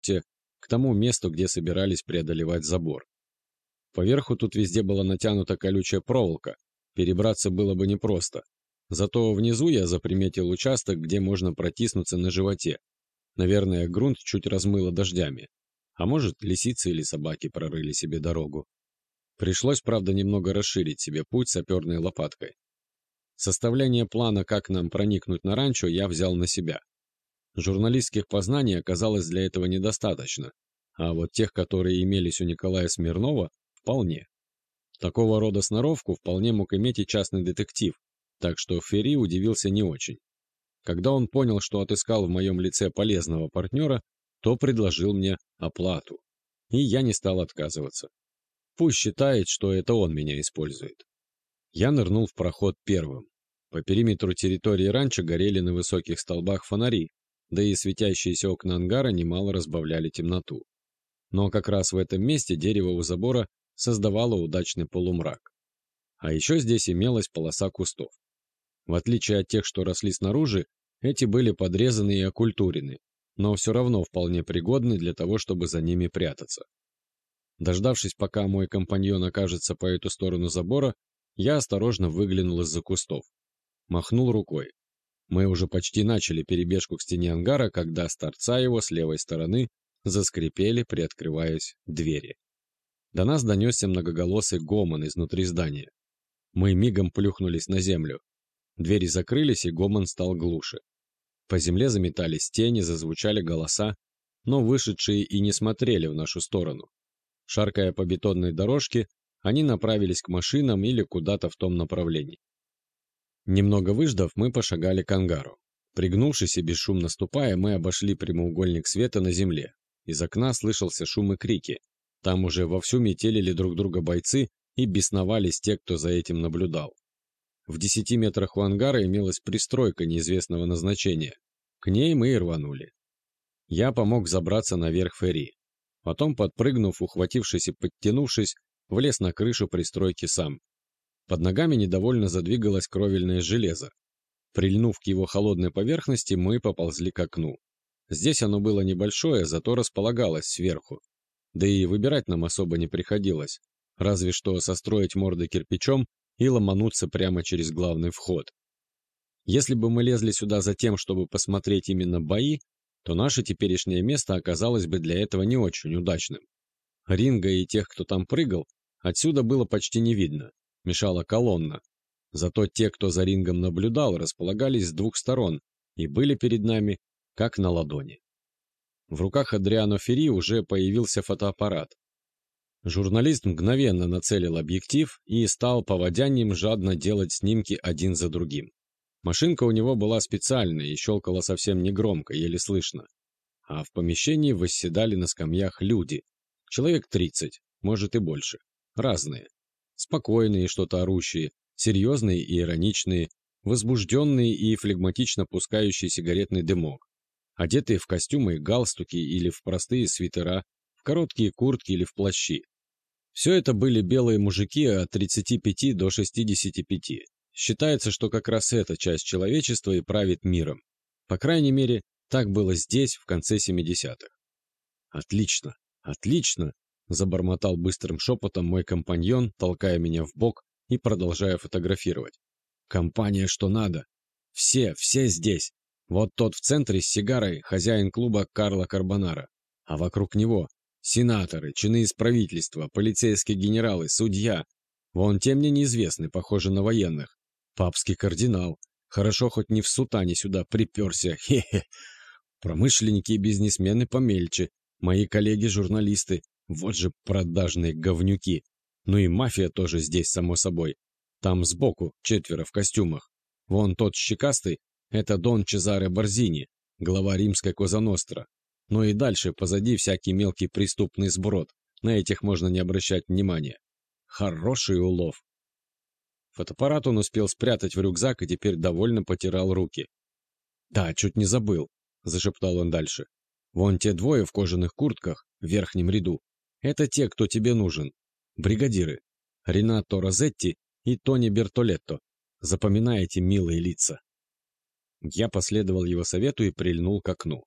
маршруте к тому месту, где собирались преодолевать забор. Поверху тут везде была натянута колючая проволока, перебраться было бы непросто. Зато внизу я заприметил участок, где можно протиснуться на животе. Наверное, грунт чуть размыло дождями. А может, лисицы или собаки прорыли себе дорогу. Пришлось, правда, немного расширить себе путь саперной лопаткой. Составление плана, как нам проникнуть на ранчо, я взял на себя. Журналистских познаний оказалось для этого недостаточно, а вот тех, которые имелись у Николая Смирнова, вполне. Такого рода сноровку вполне мог иметь и частный детектив, так что Ферри удивился не очень. Когда он понял, что отыскал в моем лице полезного партнера, то предложил мне оплату. И я не стал отказываться. Пусть считает, что это он меня использует. Я нырнул в проход первым. По периметру территории ранчо горели на высоких столбах фонари, да и светящиеся окна ангара немало разбавляли темноту. Но как раз в этом месте дерево у забора создавало удачный полумрак. А еще здесь имелась полоса кустов. В отличие от тех, что росли снаружи, эти были подрезаны и окультурены, но все равно вполне пригодны для того, чтобы за ними прятаться. Дождавшись, пока мой компаньон окажется по эту сторону забора, я осторожно выглянул из-за кустов. Махнул рукой. Мы уже почти начали перебежку к стене ангара, когда с торца его с левой стороны заскрипели, приоткрываясь двери. До нас донесся многоголосый гомон изнутри здания. Мы мигом плюхнулись на землю. Двери закрылись, и гомон стал глуше. По земле заметались тени, зазвучали голоса, но вышедшие и не смотрели в нашу сторону. Шаркая по бетонной дорожке, они направились к машинам или куда-то в том направлении. Немного выждав, мы пошагали к ангару. Пригнувшись и бесшумно ступая, мы обошли прямоугольник света на земле. Из окна слышался шум и крики. Там уже вовсю метелили друг друга бойцы и бесновались те, кто за этим наблюдал. В десяти метрах у ангара имелась пристройка неизвестного назначения. К ней мы и рванули. Я помог забраться наверх Ферри. Потом, подпрыгнув, ухватившись и подтянувшись, влез на крышу пристройки сам. Под ногами недовольно задвигалось кровельное железо. Прильнув к его холодной поверхности, мы поползли к окну. Здесь оно было небольшое, зато располагалось сверху. Да и выбирать нам особо не приходилось, разве что состроить морды кирпичом и ломануться прямо через главный вход. Если бы мы лезли сюда за тем, чтобы посмотреть именно бои, то наше теперешнее место оказалось бы для этого не очень удачным. Ринга и тех, кто там прыгал, отсюда было почти не видно, мешала колонна. Зато те, кто за рингом наблюдал, располагались с двух сторон и были перед нами, как на ладони. В руках Адриано Ферри уже появился фотоаппарат. Журналист мгновенно нацелил объектив и стал по водяниям жадно делать снимки один за другим. Машинка у него была специальная и щелкала совсем негромко, еле слышно. А в помещении восседали на скамьях люди. Человек тридцать, может и больше. Разные. Спокойные, что-то орущие, серьезные и ироничные, возбужденные и флегматично пускающие сигаретный дымок. Одетые в костюмы и галстуки или в простые свитера, в короткие куртки или в плащи. Все это были белые мужики от 35 до 65. Считается, что как раз эта часть человечества и правит миром. По крайней мере, так было здесь в конце 70-х. «Отлично, отлично!» – забормотал быстрым шепотом мой компаньон, толкая меня в бок и продолжая фотографировать. «Компания что надо! Все, все здесь! Вот тот в центре с сигарой, хозяин клуба Карла Карбонара. А вокруг него сенаторы, чины из правительства, полицейские генералы, судья. Вон те мне неизвестны, похожи на военных. Папский кардинал. Хорошо, хоть не в сутане сюда приперся. Хе-хе. Промышленники и бизнесмены помельче. Мои коллеги-журналисты. Вот же продажные говнюки. Ну и мафия тоже здесь, само собой. Там сбоку четверо в костюмах. Вон тот щекастый — это Дон Чезаре Борзини, глава римской Козаностра. Ну и дальше позади всякий мелкий преступный сброд. На этих можно не обращать внимания. Хороший улов. Фотоаппарат он успел спрятать в рюкзак и теперь довольно потирал руки. «Да, чуть не забыл», — зашептал он дальше. «Вон те двое в кожаных куртках в верхнем ряду. Это те, кто тебе нужен. Бригадиры. Ренато Розетти и Тони Бертолетто. Запоминайте милые лица». Я последовал его совету и прильнул к окну.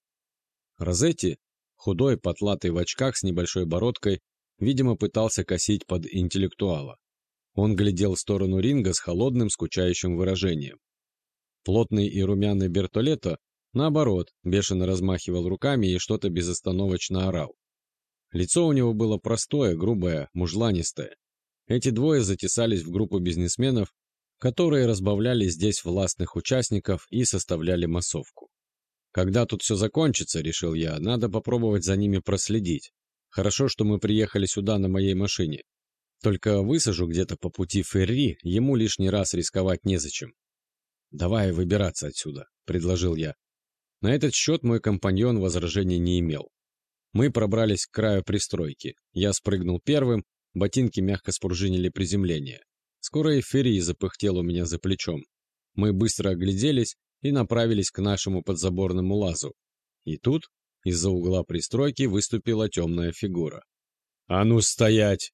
Розетти, Худой, потлатый в очках с небольшой бородкой, видимо, пытался косить под интеллектуала. Он глядел в сторону ринга с холодным, скучающим выражением. Плотный и румяный Бертолето, наоборот, бешено размахивал руками и что-то безостановочно орал. Лицо у него было простое, грубое, мужланистое. Эти двое затесались в группу бизнесменов, которые разбавляли здесь властных участников и составляли массовку. Когда тут все закончится, решил я, надо попробовать за ними проследить. Хорошо, что мы приехали сюда на моей машине. Только высажу где-то по пути Ферри, ему лишний раз рисковать незачем. «Давай выбираться отсюда», — предложил я. На этот счет мой компаньон возражений не имел. Мы пробрались к краю пристройки. Я спрыгнул первым, ботинки мягко спружинили приземление. Скоро эфирий запыхтел у меня за плечом. Мы быстро огляделись и направились к нашему подзаборному лазу. И тут из-за угла пристройки выступила темная фигура. «А ну стоять!»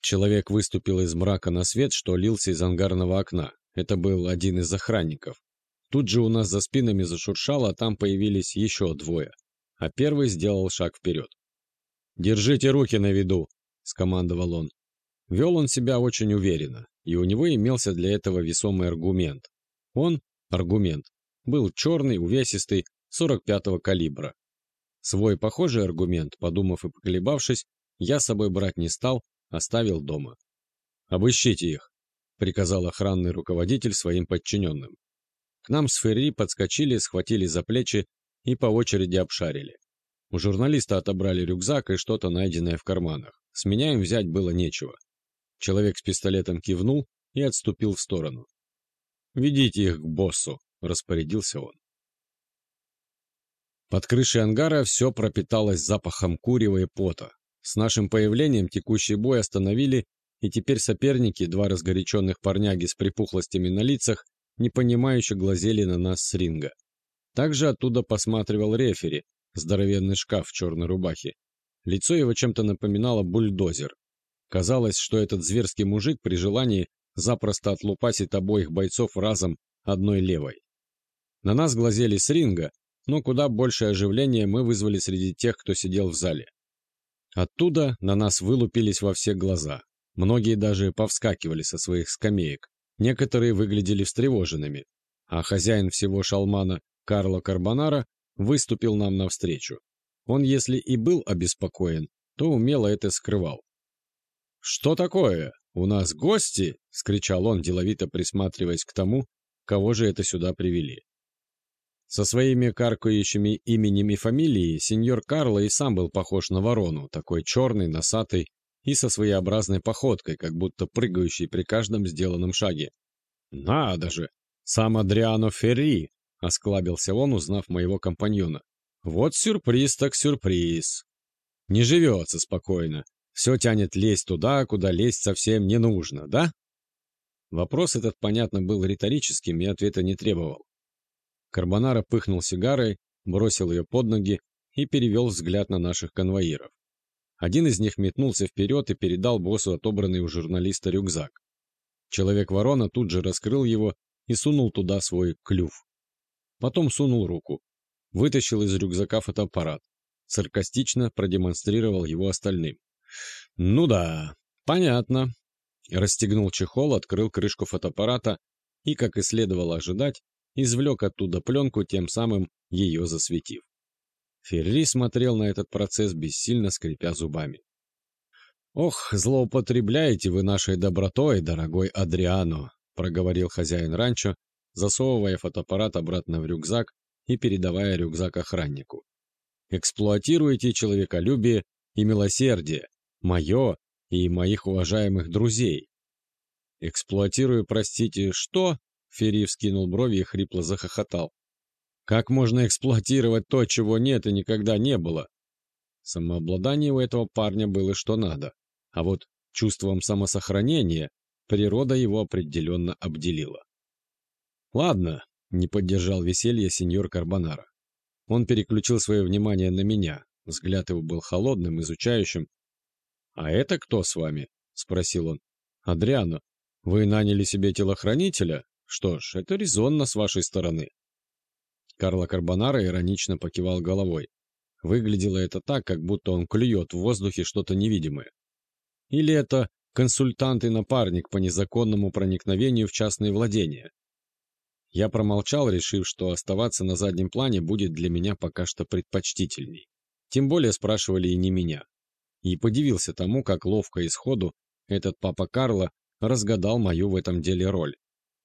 Человек выступил из мрака на свет, что лился из ангарного окна. Это был один из охранников. Тут же у нас за спинами зашуршало, а там появились еще двое а первый сделал шаг вперед. «Держите руки на виду!» — скомандовал он. Вел он себя очень уверенно, и у него имелся для этого весомый аргумент. Он, аргумент, был черный, увесистый, 45-го калибра. Свой похожий аргумент, подумав и поколебавшись, я с собой брать не стал, оставил дома. «Обыщите их», — приказал охранный руководитель своим подчиненным. К нам с Ферри подскочили, схватили за плечи и по очереди обшарили. У журналиста отобрали рюкзак и что-то найденное в карманах. С меня им взять было нечего. Человек с пистолетом кивнул и отступил в сторону. «Ведите их к боссу», — распорядился он. Под крышей ангара все пропиталось запахом курева и пота. С нашим появлением текущий бой остановили, и теперь соперники, два разгоряченных парняги с припухлостями на лицах, непонимающе глазели на нас с ринга. Также оттуда посматривал рефери, здоровенный шкаф в черной рубахе. Лицо его чем-то напоминало бульдозер. Казалось, что этот зверский мужик при желании запросто отлупасит обоих бойцов разом одной левой. На нас глазели с ринга, но куда большее оживление мы вызвали среди тех, кто сидел в зале. Оттуда на нас вылупились во все глаза. Многие даже повскакивали со своих скамеек. Некоторые выглядели встревоженными. А хозяин всего шалмана Карло Карбонара выступил нам навстречу. Он, если и был обеспокоен, то умело это скрывал. «Что такое? У нас гости?» — скричал он, деловито присматриваясь к тому, кого же это сюда привели. Со своими каркающими именем и фамилией сеньор Карло и сам был похож на ворону, такой черный, носатый и со своеобразной походкой, как будто прыгающий при каждом сделанном шаге. «Надо же! Сам Адриано Ферри, — осклабился он, узнав моего компаньона. «Вот сюрприз так сюрприз. Не живется спокойно. Все тянет лезть туда, куда лезть совсем не нужно, да?» Вопрос этот, понятно, был риторическим и ответа не требовал. Карбонара пыхнул сигарой, бросил ее под ноги и перевел взгляд на наших конвоиров. Один из них метнулся вперед и передал боссу отобранный у журналиста рюкзак. Человек-ворона тут же раскрыл его и сунул туда свой клюв. Потом сунул руку. Вытащил из рюкзака фотоаппарат. Саркастично продемонстрировал его остальным. «Ну да, понятно». Расстегнул чехол, открыл крышку фотоаппарата и, как и следовало ожидать, извлек оттуда пленку, тем самым ее засветив. Ферри смотрел на этот процесс, бессильно скрипя зубами. «Ох, злоупотребляете вы нашей добротой, дорогой Адриано», — проговорил хозяин ранчо, засовывая фотоаппарат обратно в рюкзак и передавая рюкзак охраннику. «Эксплуатируете человеколюбие и милосердие, мое и моих уважаемых друзей». «Эксплуатирую, простите, что?» Ферри вскинул брови и хрипло захохотал. «Как можно эксплуатировать то, чего нет и никогда не было?» Самообладание у этого парня было что надо, а вот чувством самосохранения природа его определенно обделила. «Ладно», — не поддержал веселье сеньор Карбонара. Он переключил свое внимание на меня. Взгляд его был холодным, изучающим. «А это кто с вами?» — спросил он. «Адриано, вы наняли себе телохранителя? Что ж, это резонно с вашей стороны». Карло Карбонара иронично покивал головой. Выглядело это так, как будто он клюет в воздухе что-то невидимое. Или это консультант и напарник по незаконному проникновению в частные владения. Я промолчал, решив, что оставаться на заднем плане будет для меня пока что предпочтительней. Тем более спрашивали и не меня. И подивился тому, как ловко и сходу этот папа Карло разгадал мою в этом деле роль.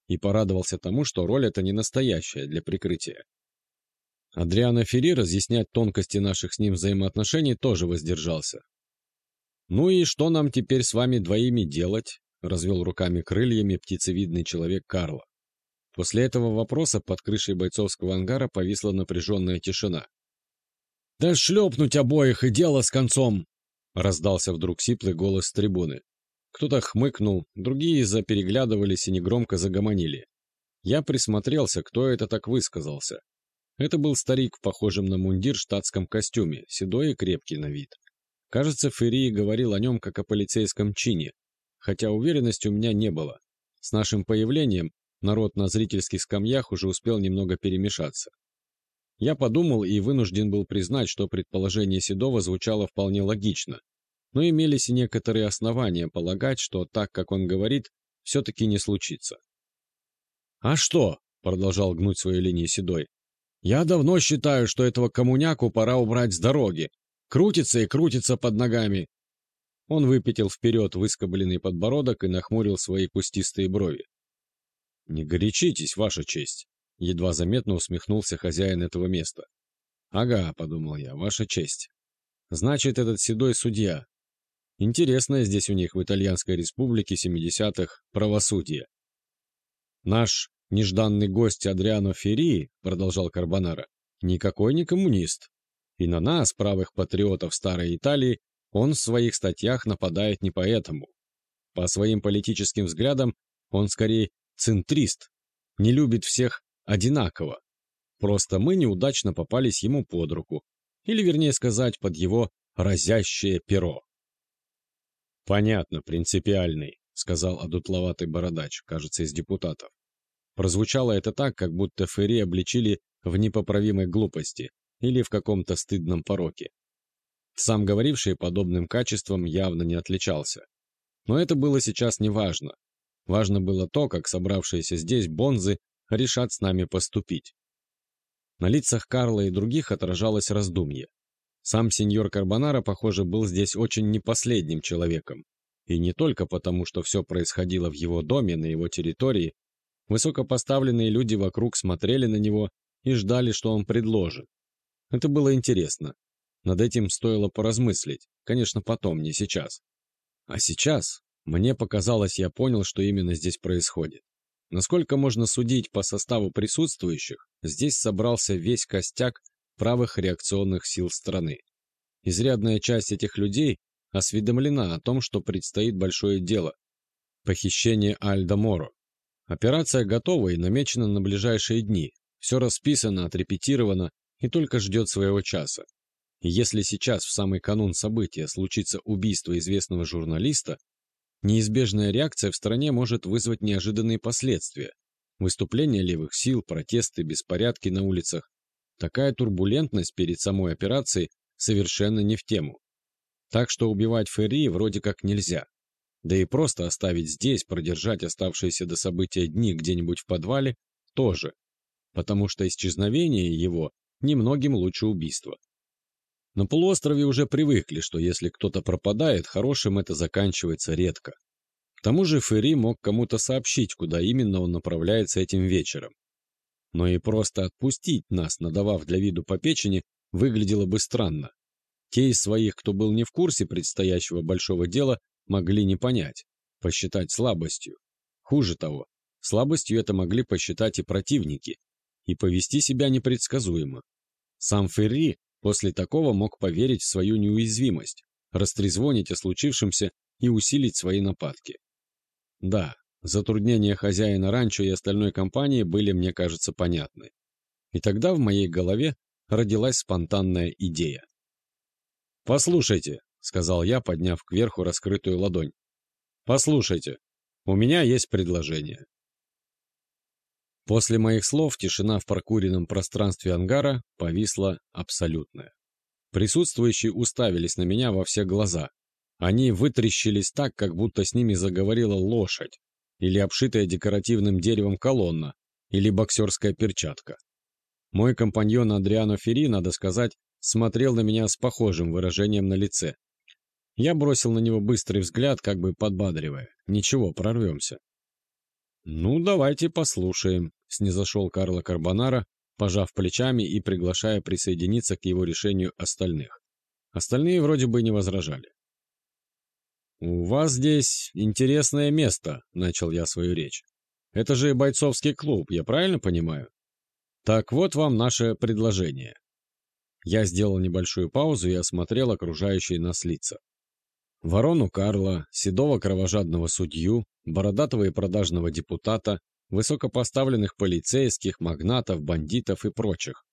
И порадовался тому, что роль эта не настоящая для прикрытия. Адриано Ферри разъяснять тонкости наших с ним взаимоотношений тоже воздержался. «Ну и что нам теперь с вами двоими делать?» — развел руками крыльями птицевидный человек Карло. После этого вопроса под крышей бойцовского ангара повисла напряженная тишина. «Да шлепнуть обоих и дело с концом!» — раздался вдруг сиплый голос с трибуны. Кто-то хмыкнул, другие запереглядывались и негромко загомонили. Я присмотрелся, кто это так высказался. Это был старик в похожем на мундир штатском костюме, седой и крепкий на вид. Кажется, Ферри говорил о нем как о полицейском чине, хотя уверенности у меня не было. С нашим появлением народ на зрительских скамьях уже успел немного перемешаться. Я подумал и вынужден был признать, что предположение Седова звучало вполне логично, но имелись и некоторые основания полагать, что так, как он говорит, все-таки не случится. «А что?» — продолжал гнуть свою линию Седой. «Я давно считаю, что этого коммуняку пора убрать с дороги. Крутится и крутится под ногами». Он выпятил вперед выскобленный подбородок и нахмурил свои кустистые брови. «Не горячитесь, ваша честь», — едва заметно усмехнулся хозяин этого места. «Ага», — подумал я, — «ваша честь». «Значит, этот седой судья, Интересное здесь у них в Итальянской республике 70-х правосудие. Наш нежданный гость Адриано Ферри, продолжал Карбонара, никакой не коммунист. И на нас, правых патриотов старой Италии, он в своих статьях нападает не поэтому. По своим политическим взглядам он скорее центрист, не любит всех одинаково. Просто мы неудачно попались ему под руку, или, вернее сказать, под его разящее перо. «Понятно, принципиальный», — сказал одутловатый бородач, кажется, из депутатов. Прозвучало это так, как будто Ферри обличили в непоправимой глупости или в каком-то стыдном пороке. Сам говоривший подобным качеством явно не отличался. Но это было сейчас не важно. Было то, как собравшиеся здесь бонзы решат с нами поступить. На лицах Карла и других отражалось раздумье. Сам сеньор Карбонара, похоже, был здесь очень непоследним человеком. И не только потому, что все происходило в его доме, на его территории. Высокопоставленные люди вокруг смотрели на него и ждали, что он предложит. Это было интересно. Над этим стоило поразмыслить. Конечно, потом, не сейчас. А сейчас, мне показалось, я понял, что именно здесь происходит. Насколько можно судить по составу присутствующих, здесь собрался весь костяк правых реакционных сил страны. Изрядная часть этих людей осведомлена о том, что предстоит большое дело – похищение Альда Моро. Операция готова и намечена на ближайшие дни. Все расписано, отрепетировано и только ждет своего часа. И если сейчас, в самый канун события, случится убийство известного журналиста, неизбежная реакция в стране может вызвать неожиданные последствия. Выступления левых сил, протесты, беспорядки на улицах, Такая турбулентность перед самой операцией совершенно не в тему. Так что убивать Ферри вроде как нельзя. Да и просто оставить здесь, продержать оставшиеся до события дни где-нибудь в подвале, тоже. Потому что исчезновение его немногим лучше убийства. На полуострове уже привыкли, что если кто-то пропадает, хорошим это заканчивается редко. К тому же Ферри мог кому-то сообщить, куда именно он направляется этим вечером но и просто отпустить нас, надавав для виду по печени, выглядело бы странно. Те из своих, кто был не в курсе предстоящего большого дела, могли не понять, посчитать слабостью. Хуже того, слабостью это могли посчитать и противники, и повести себя непредсказуемо. Сам Ферри после такого мог поверить в свою неуязвимость, растрезвонить о случившемся и усилить свои нападки. Да, Затруднения хозяина ранчо и остальной компании были, мне кажется, понятны. И тогда в моей голове родилась спонтанная идея. «Послушайте», — сказал я, подняв кверху раскрытую ладонь. «Послушайте, у меня есть предложение». После моих слов тишина в прокуренном пространстве ангара повисла абсолютная. Присутствующие уставились на меня во все глаза. Они вытрещились так, как будто с ними заговорила лошадь, или обшитая декоративным деревом колонна, или боксерская перчатка. Мой компаньон Адриано Ферри, надо сказать, смотрел на меня с похожим выражением на лице. Я бросил на него быстрый взгляд, как бы подбадривая. Ничего, прорвемся. «Ну, давайте послушаем», — снизошел Карло Карбонара, пожав плечами и приглашая присоединиться к его решению остальных. Остальные вроде бы не возражали. «У вас здесь интересное место», — начал я свою речь. «Это же бойцовский клуб, я правильно понимаю?» «Так вот вам наше предложение». Я сделал небольшую паузу и осмотрел окружающие нас лица. Ворону Карла, седого кровожадного судью, бородатого и продажного депутата, высокопоставленных полицейских, магнатов, бандитов и прочих.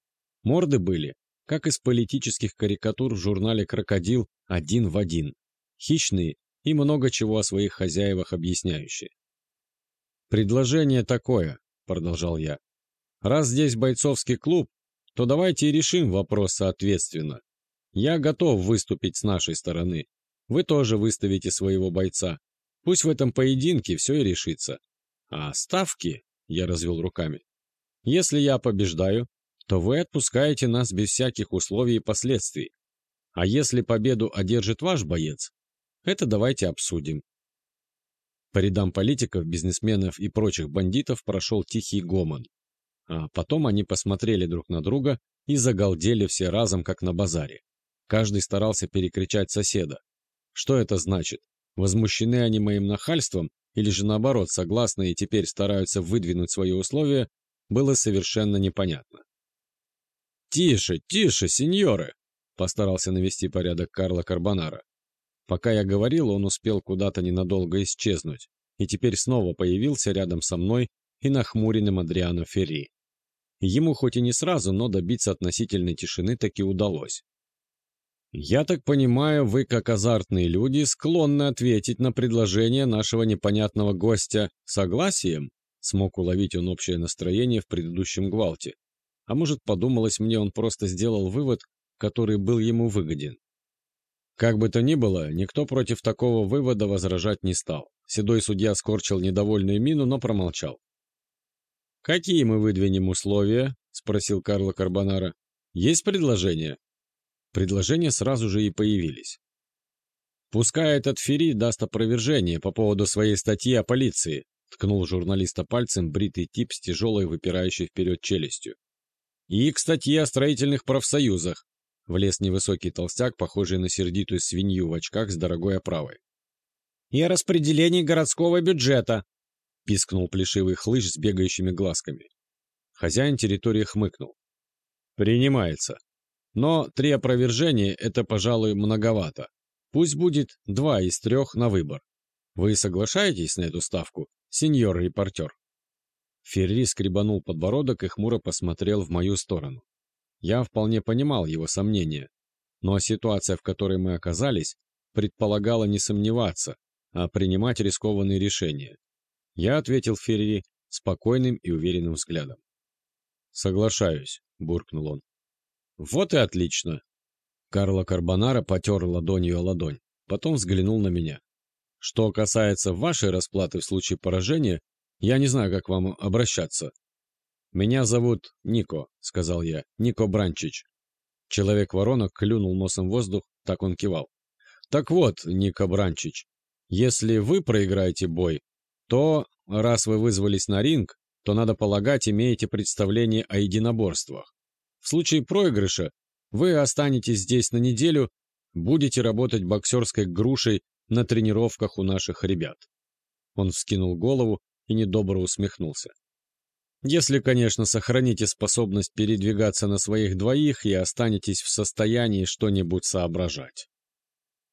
Морды были, как из политических карикатур в журнале «Крокодил» один в один. Хищные и много чего о своих хозяевах объясняющие. «Предложение такое», — продолжал я. «Раз здесь бойцовский клуб, то давайте и решим вопрос соответственно. Я готов выступить с нашей стороны. Вы тоже выставите своего бойца. Пусть в этом поединке все и решится. А ставки, я развел руками. Если я побеждаю, то вы отпускаете нас без всяких условий и последствий. А если победу одержит ваш боец, это давайте обсудим. По рядам политиков, бизнесменов и прочих бандитов прошел тихий гомон. А потом они посмотрели друг на друга и загалдели все разом, как на базаре. Каждый старался перекричать соседа. Что это значит? Возмущены они моим нахальством или же наоборот согласны и теперь стараются выдвинуть свои условия, было совершенно непонятно. «Тише, тише, сеньоры!» — постарался навести порядок Карло Карбонара. Пока я говорил, он успел куда-то ненадолго исчезнуть, и теперь снова появился рядом со мной и нахмуренным Адриано Ферри. Ему хоть и не сразу, но добиться относительной тишины таки удалось. «Я так понимаю, вы, как азартные люди, склонны ответить на предложение нашего непонятного гостя согласием?» Смог уловить он общее настроение в предыдущем гвалте. А может, подумалось мне, он просто сделал вывод, который был ему выгоден. Как бы то ни было, никто против такого вывода возражать не стал. Седой судья скорчил недовольную мину, но промолчал. «Какие мы выдвинем условия?» — спросил Карло Карбонара. «Есть предложение?» Предложения сразу же и появились. «Пускай этот Ферри даст опровержение по поводу своей статьи о полиции», ткнул журналиста пальцем бритый тип с тяжелой выпирающей вперед челюстью. «И к статье о строительных профсоюзах, Влез невысокий толстяк, похожий на сердитую свинью в очках с дорогой оправой. «И о распределении городского бюджета!» — пискнул плешивый хлыщ с бегающими глазками. Хозяин территории хмыкнул. «Принимается. Но три опровержения — это, пожалуй, многовато. Пусть будет два из трех на выбор. Вы соглашаетесь на эту ставку, сеньор-репортер?» Ферри скребанул подбородок и хмуро посмотрел в мою сторону. Я вполне понимал его сомнения, но ситуация, в которой мы оказались, предполагала не сомневаться, а принимать рискованные решения. Я ответил Ферри спокойным и уверенным взглядом. «Соглашаюсь», — буркнул он. «Вот и отлично!» Карло Карбонара потер ладонью ладонь, потом взглянул на меня. «Что касается вашей расплаты в случае поражения, я не знаю, как вам обращаться. «Меня зовут Нико», — сказал я, — «Нико Бранчич». Человек-ворона клюнул носом воздух, так он кивал. «Так вот, Нико Бранчич, если вы проиграете бой, то, раз вы вызвались на ринг, то, надо полагать, имеете представление о единоборствах. В случае проигрыша вы останетесь здесь на неделю, будете работать боксерской грушей на тренировках у наших ребят». Он вскинул голову и недобро усмехнулся. Если, конечно, сохраните способность передвигаться на своих двоих и останетесь в состоянии что-нибудь соображать.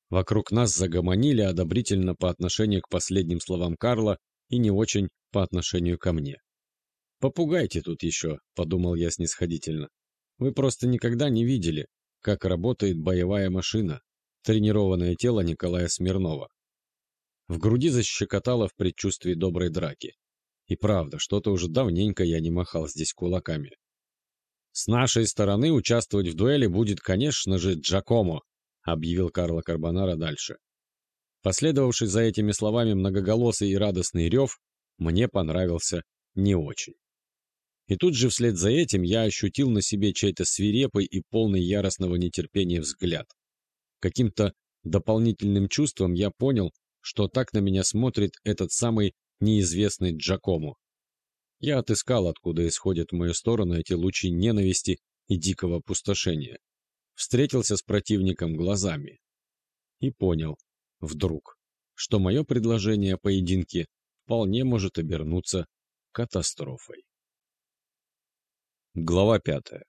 Вокруг нас загомонили одобрительно по отношению к последним словам Карла и не очень по отношению ко мне. «Попугайте тут еще», — подумал я снисходительно. «Вы просто никогда не видели, как работает боевая машина, тренированное тело Николая Смирнова». В груди защекотало в предчувствии доброй драки. И правда, что-то уже давненько я не махал здесь кулаками. «С нашей стороны участвовать в дуэли будет, конечно же, Джакомо», объявил Карло Карбонара дальше. Последовавший за этими словами многоголосый и радостный рев мне понравился не очень. И тут же вслед за этим я ощутил на себе чей-то свирепый и полный яростного нетерпения взгляд. Каким-то дополнительным чувством я понял, что так на меня смотрит этот самый неизвестный Джакому. Я отыскал, откуда исходят в мою сторону эти лучи ненависти и дикого опустошения. Встретился с противником глазами. И понял, вдруг, что мое предложение о поединке вполне может обернуться катастрофой. Глава пятая.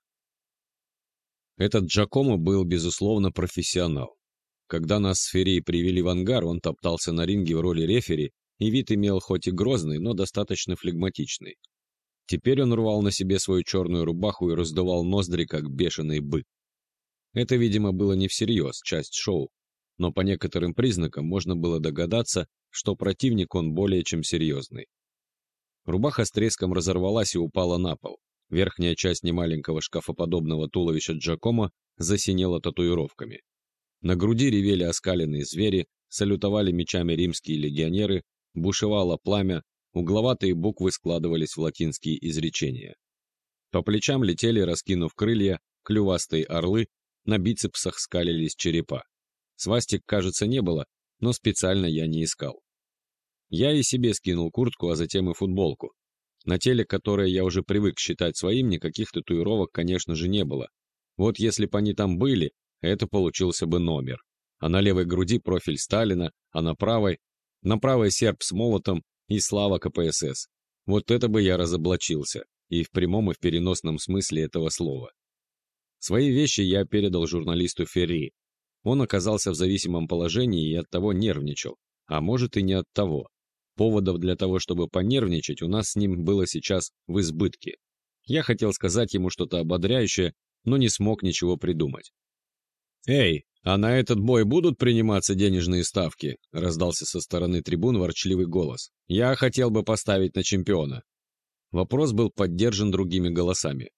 Этот Джакомо был, безусловно, профессионал. Когда нас с Ферри привели в ангар, он топтался на ринге в роли рефери, и вид имел хоть и грозный, но достаточно флегматичный. Теперь он рвал на себе свою черную рубаху и раздувал ноздри, как бешеный бык. Это, видимо, было не всерьез, часть шоу, но по некоторым признакам можно было догадаться, что противник он более чем серьезный. Рубаха с треском разорвалась и упала на пол. Верхняя часть немаленького шкафоподобного туловища Джакома засинела татуировками. На груди ревели оскаленные звери, салютовали мечами римские легионеры, бушевало пламя, угловатые буквы складывались в латинские изречения. По плечам летели, раскинув крылья, клювастые орлы, на бицепсах скалились черепа. Свастик, кажется, не было, но специально я не искал. Я и себе скинул куртку, а затем и футболку. На теле, которое я уже привык считать своим, никаких татуировок, конечно же, не было. Вот если бы они там были, это получился бы номер. А на левой груди профиль Сталина, а на правой... На правой серп с молотом и слава КПСС. Вот это бы я разоблачился, и в прямом и в переносном смысле этого слова. Свои вещи я передал журналисту Ферри. Он оказался в зависимом положении и оттого нервничал, а может и не от того. Поводов для того, чтобы понервничать, у нас с ним было сейчас в избытке. Я хотел сказать ему что-то ободряющее, но не смог ничего придумать. «Эй, а на этот бой будут приниматься денежные ставки?» — раздался со стороны трибун ворчливый голос. «Я хотел бы поставить на чемпиона». Вопрос был поддержан другими голосами.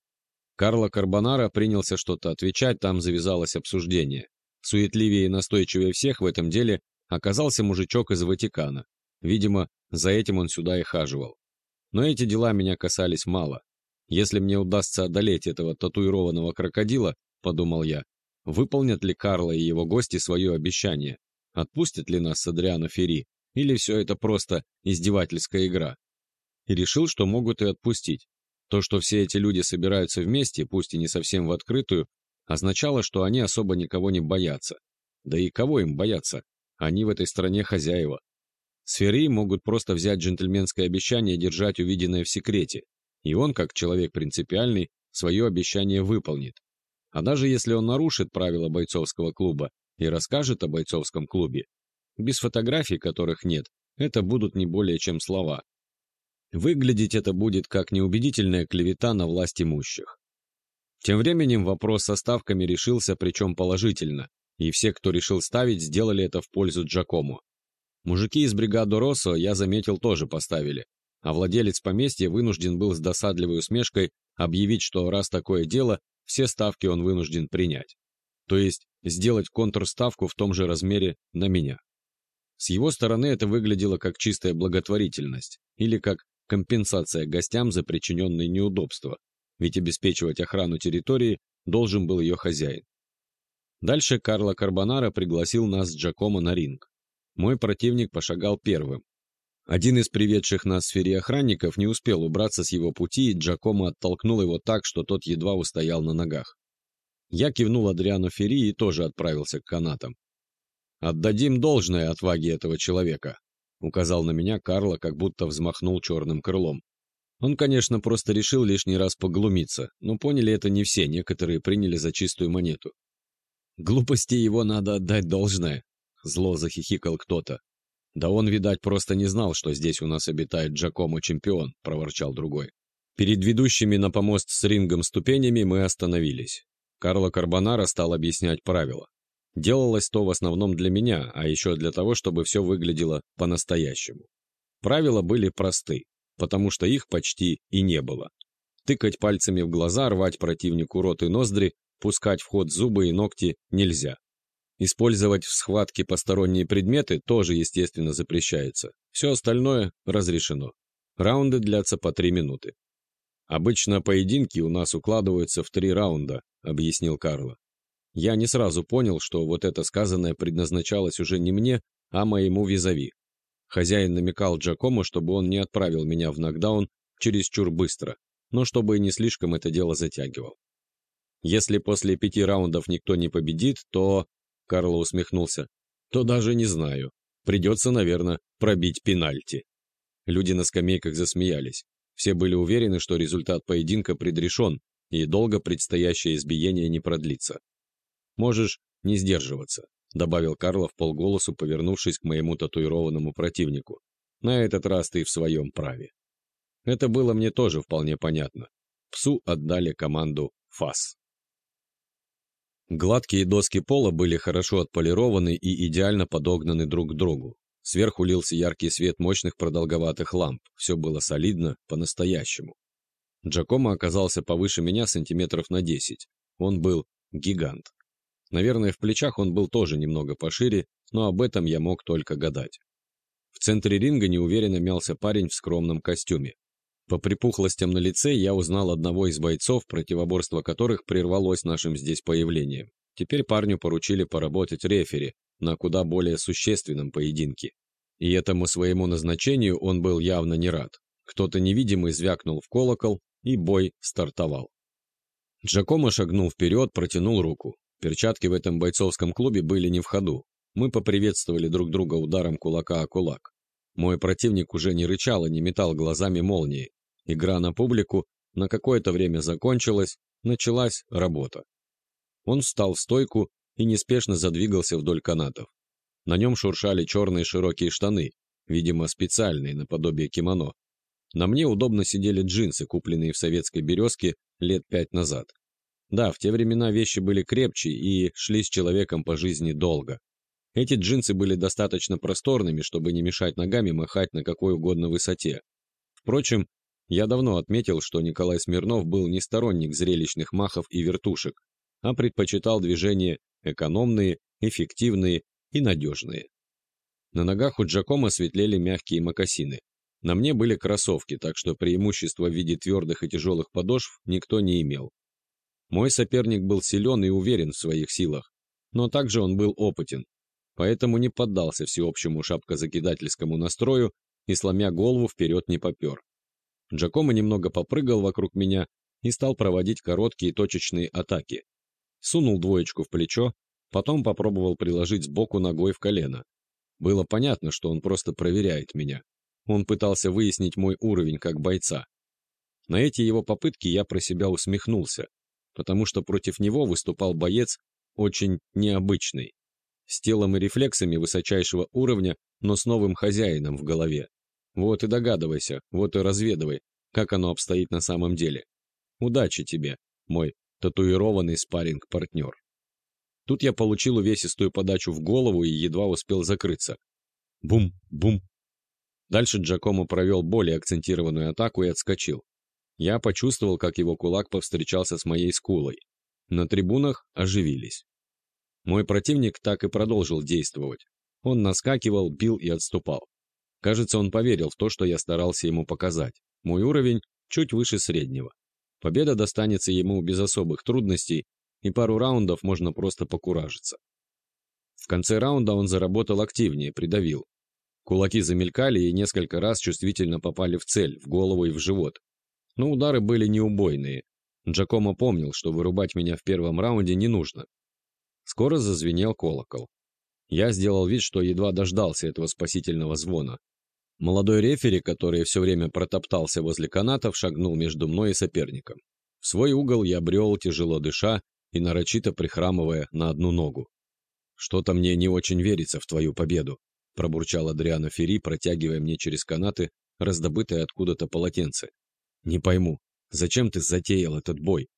Карло Карбонара принялся что-то отвечать, там завязалось обсуждение. Суетливее и настойчивее всех в этом деле оказался мужичок из Ватикана, Видимо, за этим он сюда и хаживал. Но эти дела меня касались мало. Если мне удастся одолеть этого татуированного крокодила, подумал я, выполнят ли Карло и его гости свое обещание? Отпустят ли нас с Адриано Ферри? Или все это просто издевательская игра? И решил, что могут и отпустить. То, что все эти люди собираются вместе, пусть и не совсем в открытую, означало, что они особо никого не боятся. Да и кого им бояться? Они в этой стране хозяева. Сферы могут просто взять джентльменское обещание держать увиденное в секрете, и он, как человек принципиальный, свое обещание выполнит. А даже если он нарушит правила бойцовского клуба и расскажет о бойцовском клубе, без фотографий, которых нет, это будут не более чем слова. Выглядеть это будет как неубедительная клевета на власть имущих. Тем временем вопрос со ставками решился, причем положительно, и все, кто решил ставить, сделали это в пользу Джакому. Мужики из бригады Россо, я заметил, тоже поставили, а владелец поместья вынужден был с досадливой усмешкой объявить, что раз такое дело, все ставки он вынужден принять. То есть сделать контрставку в том же размере на меня. С его стороны это выглядело как чистая благотворительность или как компенсация гостям за причиненные неудобства, ведь обеспечивать охрану территории должен был ее хозяин. Дальше Карло Карбонара пригласил нас с Джакомо на ринг. Мой противник пошагал первым. Один из приведших нас в сфере охранников не успел убраться с его пути, и Джакомо оттолкнул его так, что тот едва устоял на ногах. Я кивнул Адриану Ферри и тоже отправился к канатам. «Отдадим должное отваге этого человека», — указал на меня Карло, как будто взмахнул черным крылом. Он, конечно, просто решил лишний раз поглумиться, но поняли это не все, некоторые приняли за чистую монету. Глупости его надо отдать должное. Зло захихикал кто-то. «Да он, видать, просто не знал, что здесь у нас обитает Джакомо-чемпион», — проворчал другой. Перед ведущими на помост с рингом ступенями мы остановились. Карло Карбонара стал объяснять правила. Делалось то в основном для меня, а еще для того, чтобы все выглядело по-настоящему. Правила были просты, потому что их почти и не было. Тыкать пальцами в глаза, рвать противнику рот и ноздри, пускать в ход зубы и ногти нельзя. Использовать в схватке посторонние предметы тоже, естественно, запрещается. Все остальное разрешено. Раунды длятся по три минуты. «Обычно поединки у нас укладываются в три раунда», — объяснил Карло. Я не сразу понял, что вот это сказанное предназначалось уже не мне, а моему визави. Хозяин намекал Джакому, чтобы он не отправил меня в нокдаун чересчур быстро, но чтобы и не слишком это дело затягивал. Если после пяти раундов никто не победит, то... Карло усмехнулся. То даже не знаю. Придется, наверное, пробить пенальти. Люди на скамейках засмеялись. Все были уверены, что результат поединка предрешен, и долго предстоящее избиение не продлится. Можешь не сдерживаться, добавил Карло в полголосу, повернувшись к моему татуированному противнику. На этот раз ты в своем праве. Это было мне тоже вполне понятно. Псу отдали команду «ФАС». Гладкие доски пола были хорошо отполированы и идеально подогнаны друг к другу. Сверху лился яркий свет мощных продолговатых ламп. Все было солидно, по-настоящему. Джакомо оказался повыше меня сантиметров на 10. Он был гигант. Наверное, в плечах он был тоже немного пошире, но об этом я мог только гадать. В центре ринга неуверенно мялся парень в скромном костюме. По припухлостям на лице я узнал одного из бойцов, противоборство которых прервалось нашим здесь появлением. Теперь парню поручили поработать рефери на куда более существенном поединке. И этому своему назначению он был явно не рад. Кто-то невидимый звякнул в колокол, и бой стартовал. Джакомо шагнул вперед, протянул руку. Перчатки в этом бойцовском клубе были не в ходу. Мы поприветствовали друг друга ударом кулака о кулак. Мой противник уже не рычал и не метал глазами молнии. Игра на публику на какое-то время закончилась, началась работа. Он встал в стойку и неспешно задвигался вдоль канатов. На нем шуршали черные широкие штаны, видимо, специальные, наподобие кимоно. На мне удобно сидели джинсы, купленные в советской «Березке» лет пять назад. Да, в те времена вещи были крепче и шли с человеком по жизни долго. Эти джинсы были достаточно просторными, чтобы не мешать ногами махать на какой угодно высоте. Впрочем, я давно отметил, что Николай Смирнов был не сторонник зрелищных махов и вертушек, а предпочитал движения экономные, эффективные и надежные. На ногах у Джакома светлели мягкие мокасины. На мне были кроссовки, так что преимущества в виде твердых и тяжелых подошв никто не имел. Мой соперник был силен и уверен в своих силах, но также он был опытен, поэтому не поддался всеобщему шапкозакидательскому настрою и, сломя голову, вперед не попер. Джакомо немного попрыгал вокруг меня и стал проводить короткие точечные атаки. Сунул двоечку в плечо, потом попробовал приложить сбоку ногой в колено. Было понятно, что он просто проверяет меня. Он пытался выяснить мой уровень как бойца. На эти его попытки я про себя усмехнулся, потому что против него выступал боец очень необычный, с телом и рефлексами высочайшего уровня, но с новым хозяином в голове. Вот и догадывайся, вот и разведывай, как оно обстоит на самом деле. Удачи тебе, мой татуированный спарринг-партнер. Тут я получил увесистую подачу в голову и едва успел закрыться. Бум, бум. Дальше Джакомо провел более акцентированную атаку и отскочил. Я почувствовал, как его кулак повстречался с моей скулой. На трибунах оживились. Мой противник так и продолжил действовать. Он наскакивал, бил и отступал. Кажется, он поверил в то, что я старался ему показать. Мой уровень чуть выше среднего. Победа достанется ему без особых трудностей, и пару раундов можно просто покуражиться. В конце раунда он заработал активнее, придавил. Кулаки замелькали и несколько раз чувствительно попали в цель, в голову и в живот. Но удары были неубойные. Джакомо помнил, что вырубать меня в первом раунде не нужно. Скоро зазвенел колокол. Я сделал вид, что едва дождался этого спасительного звона. Молодой рефери, который все время протоптался возле канатов, шагнул между мной и соперником. В свой угол я брел, тяжело дыша и нарочито прихрамывая на одну ногу. «Что-то мне не очень верится в твою победу», пробурчал Адриано Ферри, протягивая мне через канаты раздобытое откуда-то полотенце. «Не пойму, зачем ты затеял этот бой?»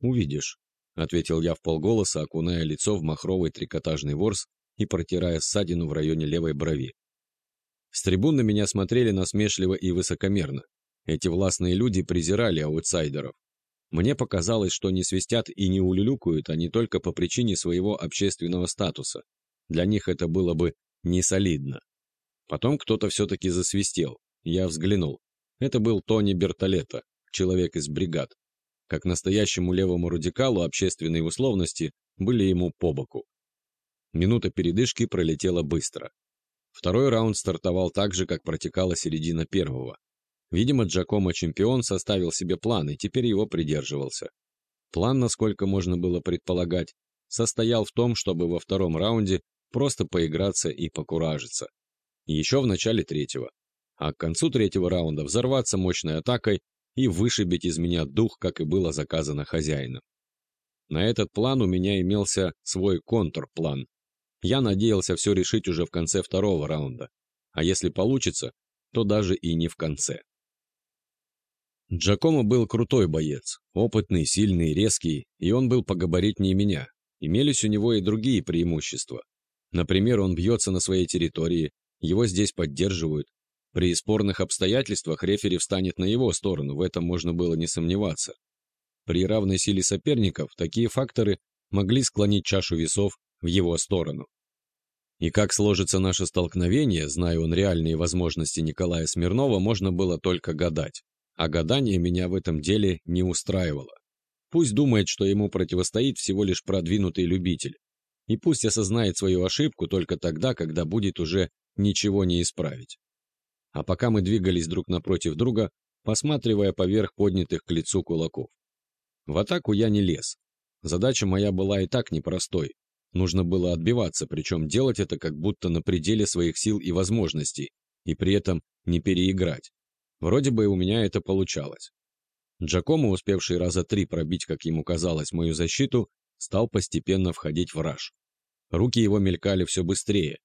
«Увидишь», — ответил я в полголоса, окуная лицо в махровый трикотажный ворс и протирая ссадину в районе левой брови. С трибун на меня смотрели насмешливо и высокомерно. Эти властные люди презирали аутсайдеров. Мне показалось, что не свистят и не улюлюкают они только по причине своего общественного статуса. Для них это было бы несолидно. Потом кто-то все-таки засвистел. Я взглянул. Это был Тони Бертолетто, человек из бригад. Как настоящему левому радикалу общественные условности были ему по боку. Минута передышки пролетела быстро. Второй раунд стартовал так же, как протекала середина первого. Видимо, Джакомо чемпион составил себе план и теперь его придерживался. План, насколько можно было предполагать, состоял в том, чтобы во втором раунде просто поиграться и покуражиться. Еще в начале третьего. А к концу третьего раунда взорваться мощной атакой и вышибить из меня дух, как и было заказано хозяином. На этот план у меня имелся свой контрплан. Я надеялся все решить уже в конце второго раунда. А если получится, то даже и не в конце. Джакомо был крутой боец, опытный, сильный, резкий, и он был погабаритнее меня. Имелись у него и другие преимущества. Например, он бьется на своей территории, его здесь поддерживают. При спорных обстоятельствах рефери встанет на его сторону, в этом можно было не сомневаться. При равной силе соперников такие факторы могли склонить чашу весов в его сторону. И как сложится наше столкновение, зная он реальные возможности Николая Смирнова, можно было только гадать а гадание меня в этом деле не устраивало. Пусть думает, что ему противостоит всего лишь продвинутый любитель. И пусть осознает свою ошибку только тогда, когда будет уже ничего не исправить. А пока мы двигались друг напротив друга, посматривая поверх поднятых к лицу кулаков. В атаку я не лез. Задача моя была и так непростой. Нужно было отбиваться, причем делать это как будто на пределе своих сил и возможностей, и при этом не переиграть. Вроде бы у меня это получалось. Джакомо, успевший раза три пробить, как ему казалось, мою защиту, стал постепенно входить в раж. Руки его мелькали все быстрее.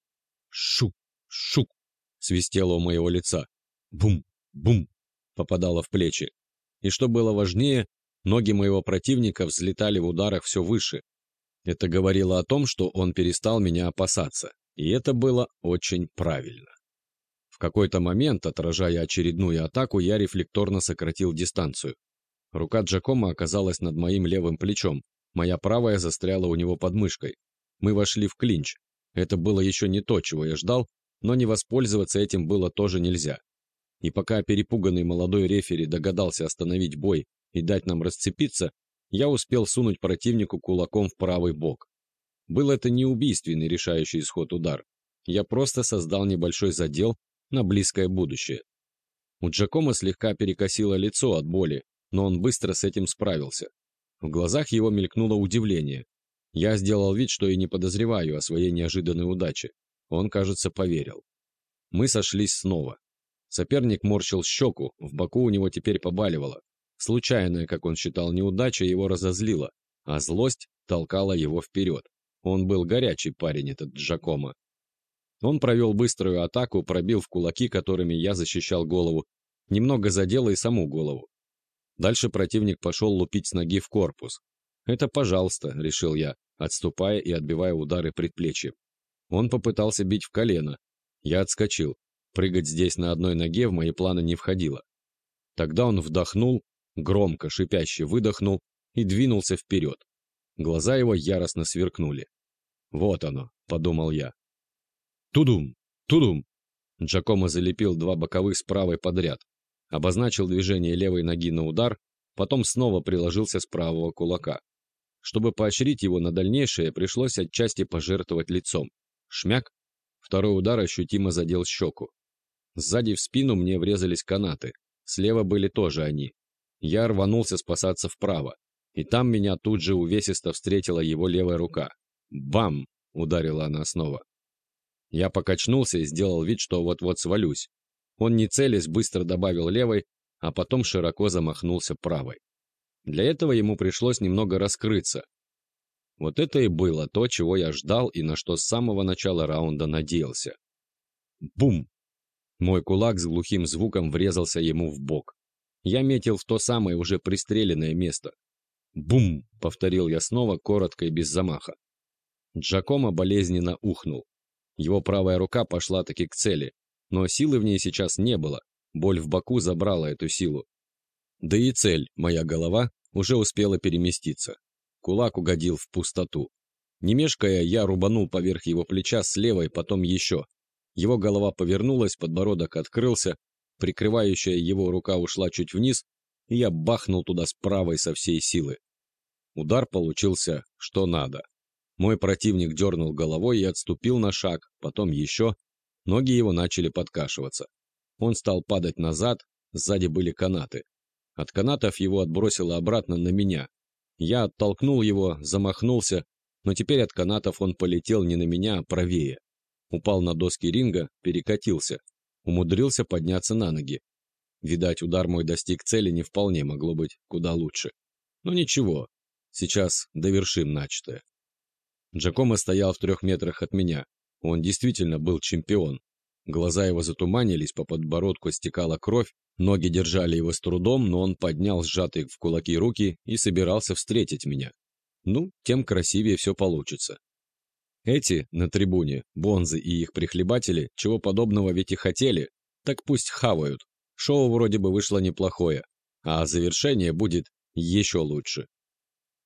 «Шук! Шук!» — свистело у моего лица. «Бум! Бум!» — попадало в плечи. И что было важнее, ноги моего противника взлетали в ударах все выше. Это говорило о том, что он перестал меня опасаться. И это было очень правильно какой-то момент, отражая очередную атаку, я рефлекторно сократил дистанцию. Рука Джакома оказалась над моим левым плечом, моя правая застряла у него под мышкой. Мы вошли в клинч. Это было еще не то, чего я ждал, но не воспользоваться этим было тоже нельзя. И пока перепуганный молодой рефери догадался остановить бой и дать нам расцепиться, я успел сунуть противнику кулаком в правый бок. Был это не убийственный решающий исход удар. Я просто создал небольшой задел на близкое будущее. У Джакома слегка перекосило лицо от боли, но он быстро с этим справился. В глазах его мелькнуло удивление. Я сделал вид, что и не подозреваю о своей неожиданной удаче. Он, кажется, поверил. Мы сошлись снова. Соперник морщил щеку, в боку у него теперь побаливало. Случайная, как он считал, неудача его разозлила, а злость толкала его вперед. Он был горячий парень, этот Джакома. Он провел быструю атаку, пробил в кулаки, которыми я защищал голову, немного задел и саму голову. Дальше противник пошел лупить с ноги в корпус. «Это пожалуйста», — решил я, отступая и отбивая удары предплечьем. Он попытался бить в колено. Я отскочил. Прыгать здесь на одной ноге в мои планы не входило. Тогда он вдохнул, громко, шипяще выдохнул и двинулся вперед. Глаза его яростно сверкнули. «Вот оно», — подумал я, Тудум! Тудум! Джакомо залепил два боковых с правой подряд. Обозначил движение левой ноги на удар, потом снова приложился с правого кулака. Чтобы поощрить его на дальнейшее, пришлось отчасти пожертвовать лицом. Шмяк! Второй удар ощутимо задел щеку. Сзади в спину мне врезались канаты. Слева были тоже они. Я рванулся спасаться вправо. И там меня тут же увесисто встретила его левая рука. «Бам!» — ударила она снова. Я покачнулся и сделал вид, что вот-вот свалюсь. Он не целясь быстро добавил левой, а потом широко замахнулся правой. Для этого ему пришлось немного раскрыться. Вот это и было то, чего я ждал и на что с самого начала раунда надеялся. Бум! Мой кулак с глухим звуком врезался ему в бок. Я метил в то самое уже пристреленное место. «Бум!» — повторил я снова, коротко и без замаха. Джакомо болезненно ухнул. Его правая рука пошла таки к цели, но силы в ней сейчас не было. боль в боку забрала эту силу. Да и цель, моя голова, уже успела переместиться. Кулак угодил в пустоту. Не мешкая, я рубанул поверх его плеча с левой, потом еще. Его голова повернулась, подбородок открылся, прикрывающая его рука ушла чуть вниз, и я бахнул туда с правой со всей силы. Удар получился что надо. Мой противник дернул головой и отступил на шаг, потом еще. Ноги его начали подкашиваться. Он стал падать назад, сзади были канаты. От канатов его отбросило обратно на меня. Я оттолкнул его, замахнулся, но теперь от канатов он полетел не на меня, а правее. Упал на доски ринга, перекатился. Умудрился подняться на ноги. Видать, удар мой достиг цели не вполне могло быть куда лучше. Но ничего, сейчас довершим начатое. Джакомо стоял в трех метрах от меня. Он действительно был чемпион. Глаза его затуманились, по подбородку стекала кровь, ноги держали его с трудом, но он поднял сжатые в кулаки руки и собирался встретить меня. Ну, тем красивее все получится. Эти на трибуне, бонзы и их прихлебатели, чего подобного ведь и хотели, так пусть хавают. Шоу вроде бы вышло неплохое, а завершение будет еще лучше.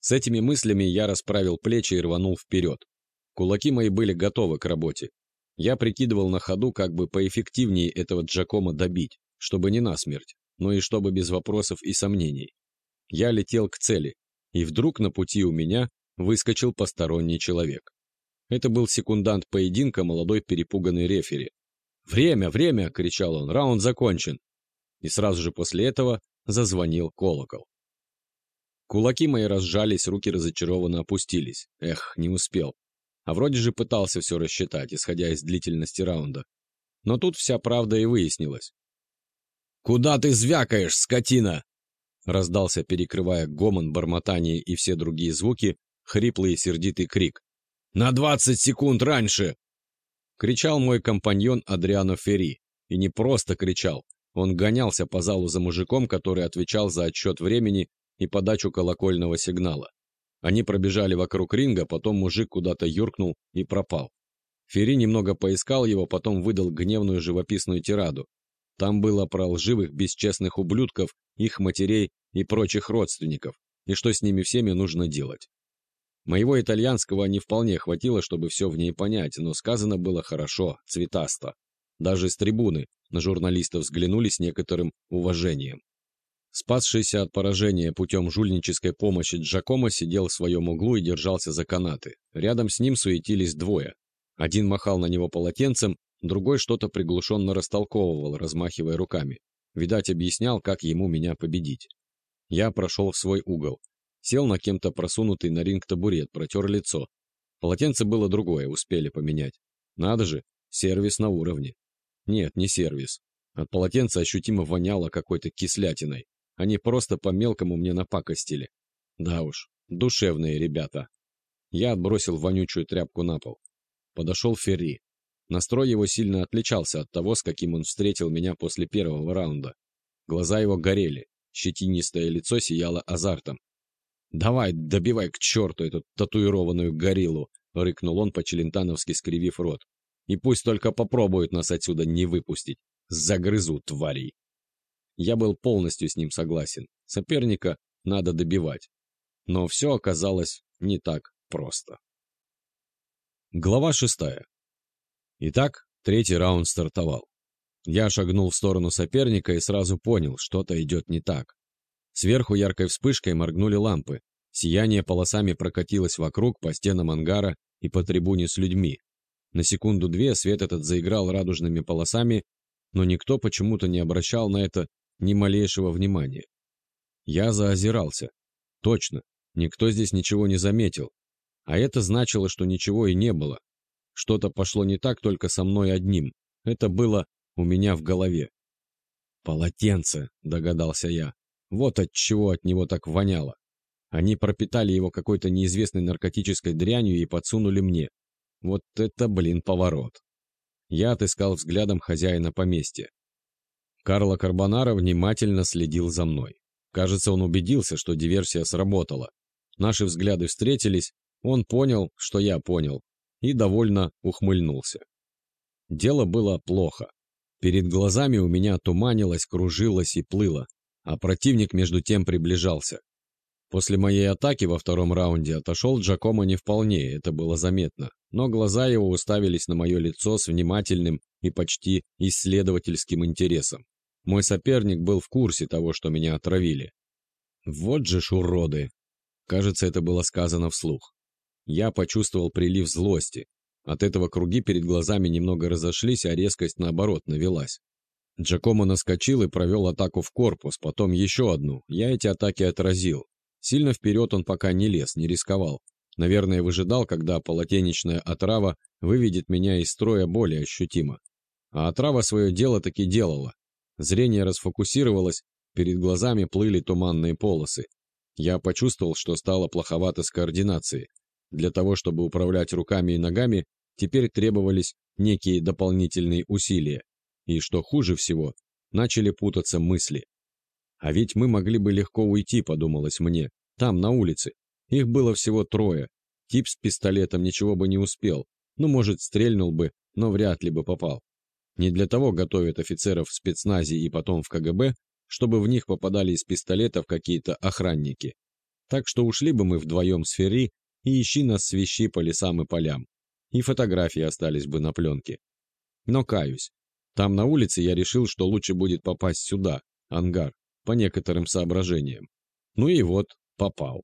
С этими мыслями я расправил плечи и рванул вперед. Кулаки мои были готовы к работе. Я прикидывал на ходу, как бы поэффективнее этого Джакома добить, чтобы не насмерть, но и чтобы без вопросов и сомнений. Я летел к цели, и вдруг на пути у меня выскочил посторонний человек. Это был секундант поединка, молодой перепуганный рефери. «Время, время!» — кричал он. «Раунд закончен!» И сразу же после этого зазвонил колокол. Кулаки мои разжались, руки разочарованно опустились. Эх, не успел. А вроде же пытался все рассчитать, исходя из длительности раунда. Но тут вся правда и выяснилась. «Куда ты звякаешь, скотина?» Раздался, перекрывая гомон, бормотание и все другие звуки, хриплый и сердитый крик. На двадцать секунд раньше!» Кричал мой компаньон Адриано Ферри. И не просто кричал. Он гонялся по залу за мужиком, который отвечал за отсчет времени и подачу колокольного сигнала. Они пробежали вокруг ринга, потом мужик куда-то юркнул и пропал. Ферри немного поискал его, потом выдал гневную живописную тираду. Там было про лживых, бесчестных ублюдков, их матерей и прочих родственников, и что с ними всеми нужно делать. Моего итальянского не вполне хватило, чтобы все в ней понять, но сказано было хорошо, цветасто. Даже с трибуны на журналистов взглянули с некоторым уважением. Спасшийся от поражения путем жульнической помощи Джакомо сидел в своем углу и держался за канаты. Рядом с ним суетились двое. Один махал на него полотенцем, другой что-то приглушенно растолковывал, размахивая руками. Видать, объяснял, как ему меня победить. Я прошел в свой угол. Сел на кем-то просунутый на ринг табурет, протер лицо. Полотенце было другое, успели поменять. Надо же, сервис на уровне. Нет, не сервис. От полотенца ощутимо воняло какой-то кислятиной. Они просто по-мелкому мне напакостили. Да уж, душевные ребята. Я отбросил вонючую тряпку на пол. Подошел Ферри. Настрой его сильно отличался от того, с каким он встретил меня после первого раунда. Глаза его горели, щетинистое лицо сияло азартом. «Давай, добивай к черту эту татуированную гориллу!» — рыкнул он по-челентановски, скривив рот. «И пусть только попробуют нас отсюда не выпустить. Загрызу, тварей!» Я был полностью с ним согласен. Соперника надо добивать. Но все оказалось не так просто. Глава шестая. Итак, третий раунд стартовал. Я шагнул в сторону соперника и сразу понял, что-то идет не так. Сверху яркой вспышкой моргнули лампы. Сияние полосами прокатилось вокруг, по стенам ангара и по трибуне с людьми. На секунду-две свет этот заиграл радужными полосами, но никто почему-то не обращал на это ни малейшего внимания. Я заозирался. Точно, никто здесь ничего не заметил. А это значило, что ничего и не было. Что-то пошло не так только со мной одним. Это было у меня в голове. «Полотенце», — догадался я. Вот от чего от него так воняло. Они пропитали его какой-то неизвестной наркотической дрянью и подсунули мне. Вот это, блин, поворот. Я отыскал взглядом хозяина поместья. Карло Карбонара внимательно следил за мной. Кажется, он убедился, что диверсия сработала. Наши взгляды встретились, он понял, что я понял, и довольно ухмыльнулся. Дело было плохо. Перед глазами у меня туманилось, кружилось и плыло, а противник между тем приближался. После моей атаки во втором раунде отошел Джакомо не вполне, это было заметно, но глаза его уставились на мое лицо с внимательным и почти исследовательским интересом. Мой соперник был в курсе того, что меня отравили. Вот же ж уроды! Кажется, это было сказано вслух. Я почувствовал прилив злости. От этого круги перед глазами немного разошлись, а резкость, наоборот, навелась. Джакомо наскочил и провел атаку в корпус, потом еще одну. Я эти атаки отразил. Сильно вперед он пока не лез, не рисковал. Наверное, выжидал, когда полотенечная отрава выведет меня из строя более ощутимо. А отрава свое дело таки делала. Зрение расфокусировалось, перед глазами плыли туманные полосы. Я почувствовал, что стало плоховато с координацией. Для того, чтобы управлять руками и ногами, теперь требовались некие дополнительные усилия. И что хуже всего, начали путаться мысли. А ведь мы могли бы легко уйти, подумалось мне, там, на улице. Их было всего трое. Тип с пистолетом ничего бы не успел. Ну, может, стрельнул бы, но вряд ли бы попал. Не для того готовят офицеров в спецназе и потом в КГБ, чтобы в них попадали из пистолетов какие-то охранники. Так что ушли бы мы вдвоем с Ферри и ищи нас свищи по лесам и полям. И фотографии остались бы на пленке. Но каюсь. Там на улице я решил, что лучше будет попасть сюда, ангар, по некоторым соображениям. Ну и вот, попал.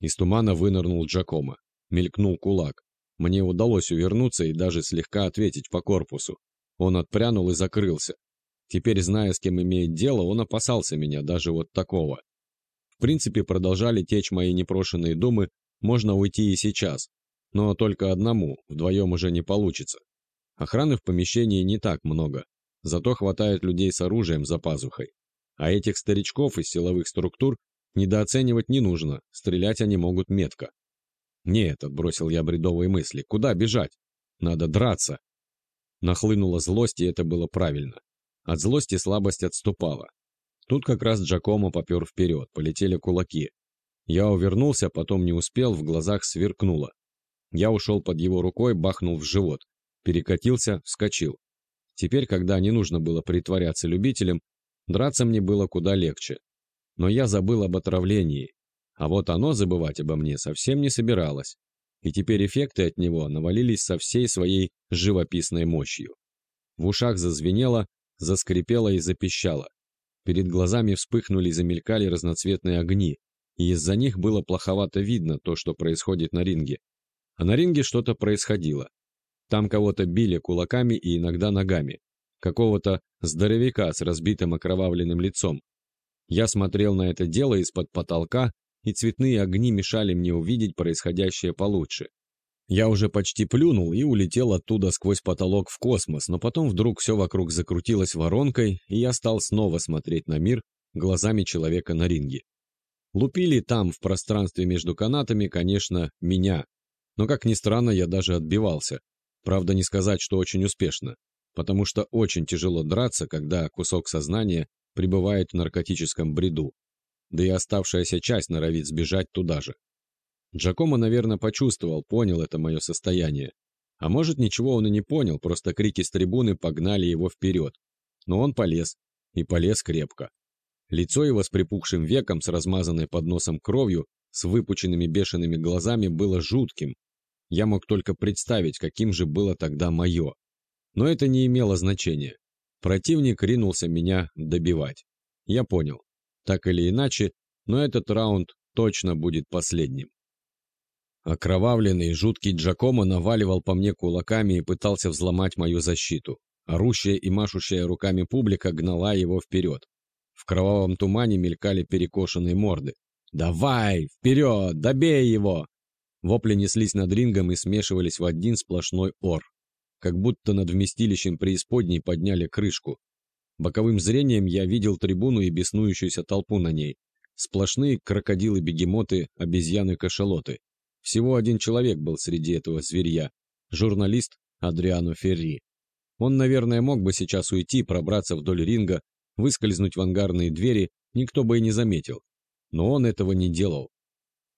Из тумана вынырнул Джакомо. Мелькнул кулак. Мне удалось увернуться и даже слегка ответить по корпусу. Он отпрянул и закрылся. Теперь, зная, с кем имеет дело, он опасался меня, даже вот такого. В принципе, продолжали течь мои непрошенные думы, можно уйти и сейчас. Но только одному, вдвоем уже не получится. Охраны в помещении не так много, зато хватает людей с оружием за пазухой. А этих старичков из силовых структур недооценивать не нужно, стрелять они могут метко. «Нет», — отбросил я бредовые мысли, — «куда бежать? Надо драться». Нахлынула злость, и это было правильно. От злости слабость отступала. Тут как раз Джакомо попер вперед, полетели кулаки. Я увернулся, потом не успел, в глазах сверкнуло. Я ушел под его рукой, бахнул в живот. Перекатился, вскочил. Теперь, когда не нужно было притворяться любителем, драться мне было куда легче. Но я забыл об отравлении. А вот оно забывать обо мне совсем не собиралось. И теперь эффекты от него навалились со всей своей живописной мощью. В ушах зазвенело, заскрипело и запищало. Перед глазами вспыхнули и замелькали разноцветные огни, и из-за них было плоховато видно то, что происходит на ринге. А на ринге что-то происходило. Там кого-то били кулаками и иногда ногами. Какого-то здоровяка с разбитым окровавленным лицом. Я смотрел на это дело из-под потолка, и цветные огни мешали мне увидеть происходящее получше. Я уже почти плюнул и улетел оттуда сквозь потолок в космос, но потом вдруг все вокруг закрутилось воронкой, и я стал снова смотреть на мир глазами человека на ринге. Лупили там, в пространстве между канатами, конечно, меня. Но, как ни странно, я даже отбивался. Правда, не сказать, что очень успешно. Потому что очень тяжело драться, когда кусок сознания пребывает в наркотическом бреду. Да и оставшаяся часть норовит сбежать туда же. Джакомо, наверное, почувствовал, понял это мое состояние. А может, ничего он и не понял, просто крики с трибуны погнали его вперед. Но он полез. И полез крепко. Лицо его с припухшим веком, с размазанной под носом кровью, с выпученными бешеными глазами было жутким. Я мог только представить, каким же было тогда мое. Но это не имело значения. Противник ринулся меня добивать. Я понял. Так или иначе, но этот раунд точно будет последним. Окровавленный, жуткий Джакомо наваливал по мне кулаками и пытался взломать мою защиту. Орущая и машущая руками публика гнала его вперед. В кровавом тумане мелькали перекошенные морды. «Давай! Вперед! Добей его!» Вопли неслись над рингом и смешивались в один сплошной ор. Как будто над вместилищем преисподней подняли крышку. Боковым зрением я видел трибуну и беснующуюся толпу на ней. Сплошные крокодилы-бегемоты, обезьяны-кашалоты. Всего один человек был среди этого зверья. Журналист Адриано Ферри. Он, наверное, мог бы сейчас уйти, пробраться вдоль ринга, выскользнуть в ангарные двери, никто бы и не заметил. Но он этого не делал.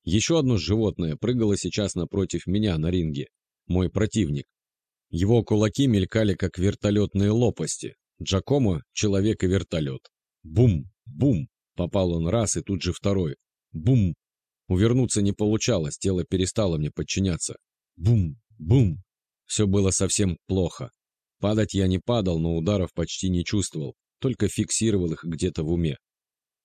Еще одно животное прыгало сейчас напротив меня на ринге. Мой противник. Его кулаки мелькали, как вертолетные лопасти. Джакомо — человек и вертолет. Бум! Бум! Попал он раз и тут же второй. Бум! Увернуться не получалось, тело перестало мне подчиняться. Бум! Бум! Все было совсем плохо. Падать я не падал, но ударов почти не чувствовал, только фиксировал их где-то в уме.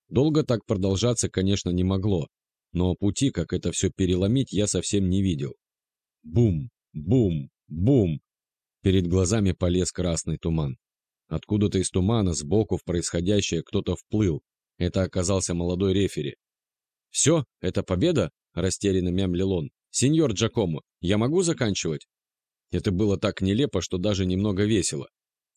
Долго так продолжаться, конечно, не могло, но пути, как это все переломить, я совсем не видел. Бум! Бум! Бум! Перед глазами полез красный туман. Откуда-то из тумана сбоку в происходящее кто-то вплыл. Это оказался молодой рефери. «Все? Это победа?» – растерянно мямлил он. «Сеньор Джакомо, я могу заканчивать?» Это было так нелепо, что даже немного весело.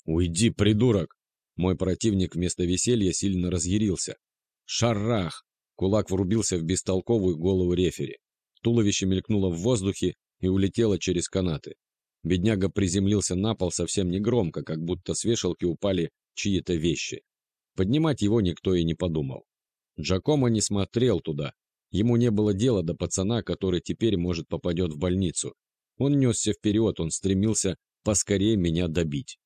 «Уйди, придурок!» Мой противник вместо веселья сильно разъярился. «Шарах!» Кулак врубился в бестолковую голову рефери. Туловище мелькнуло в воздухе и улетело через канаты. Бедняга приземлился на пол совсем негромко, как будто с вешалки упали чьи-то вещи. Поднимать его никто и не подумал. Джакомо не смотрел туда. Ему не было дела до пацана, который теперь, может, попадет в больницу. Он несся вперед, он стремился поскорее меня добить.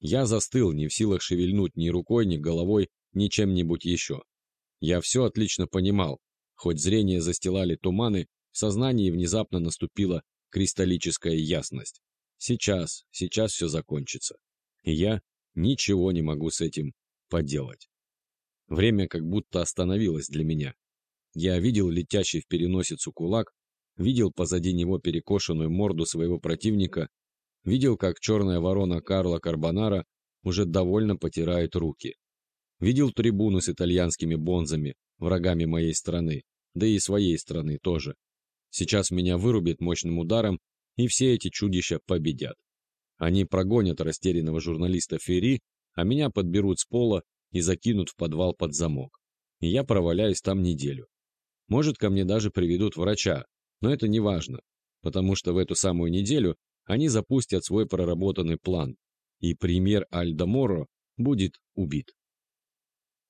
Я застыл, не в силах шевельнуть ни рукой, ни головой, ни чем-нибудь еще. Я все отлично понимал. Хоть зрение застилали туманы, в сознании внезапно наступила кристаллическая ясность. Сейчас, сейчас все закончится. И я ничего не могу с этим поделать. Время как будто остановилось для меня. Я видел летящий в переносицу кулак, видел позади него перекошенную морду своего противника, видел, как черная ворона Карла Карбонара уже довольно потирает руки. Видел трибуну с итальянскими бонзами, врагами моей страны, да и своей страны тоже. Сейчас меня вырубит мощным ударом, и все эти чудища победят. Они прогонят растерянного журналиста Ферри, а меня подберут с пола и закинут в подвал под замок. И я проваляюсь там неделю. Может, ко мне даже приведут врача, но это не важно, потому что в эту самую неделю они запустят свой проработанный план, и премьер Альдо Моро будет убит.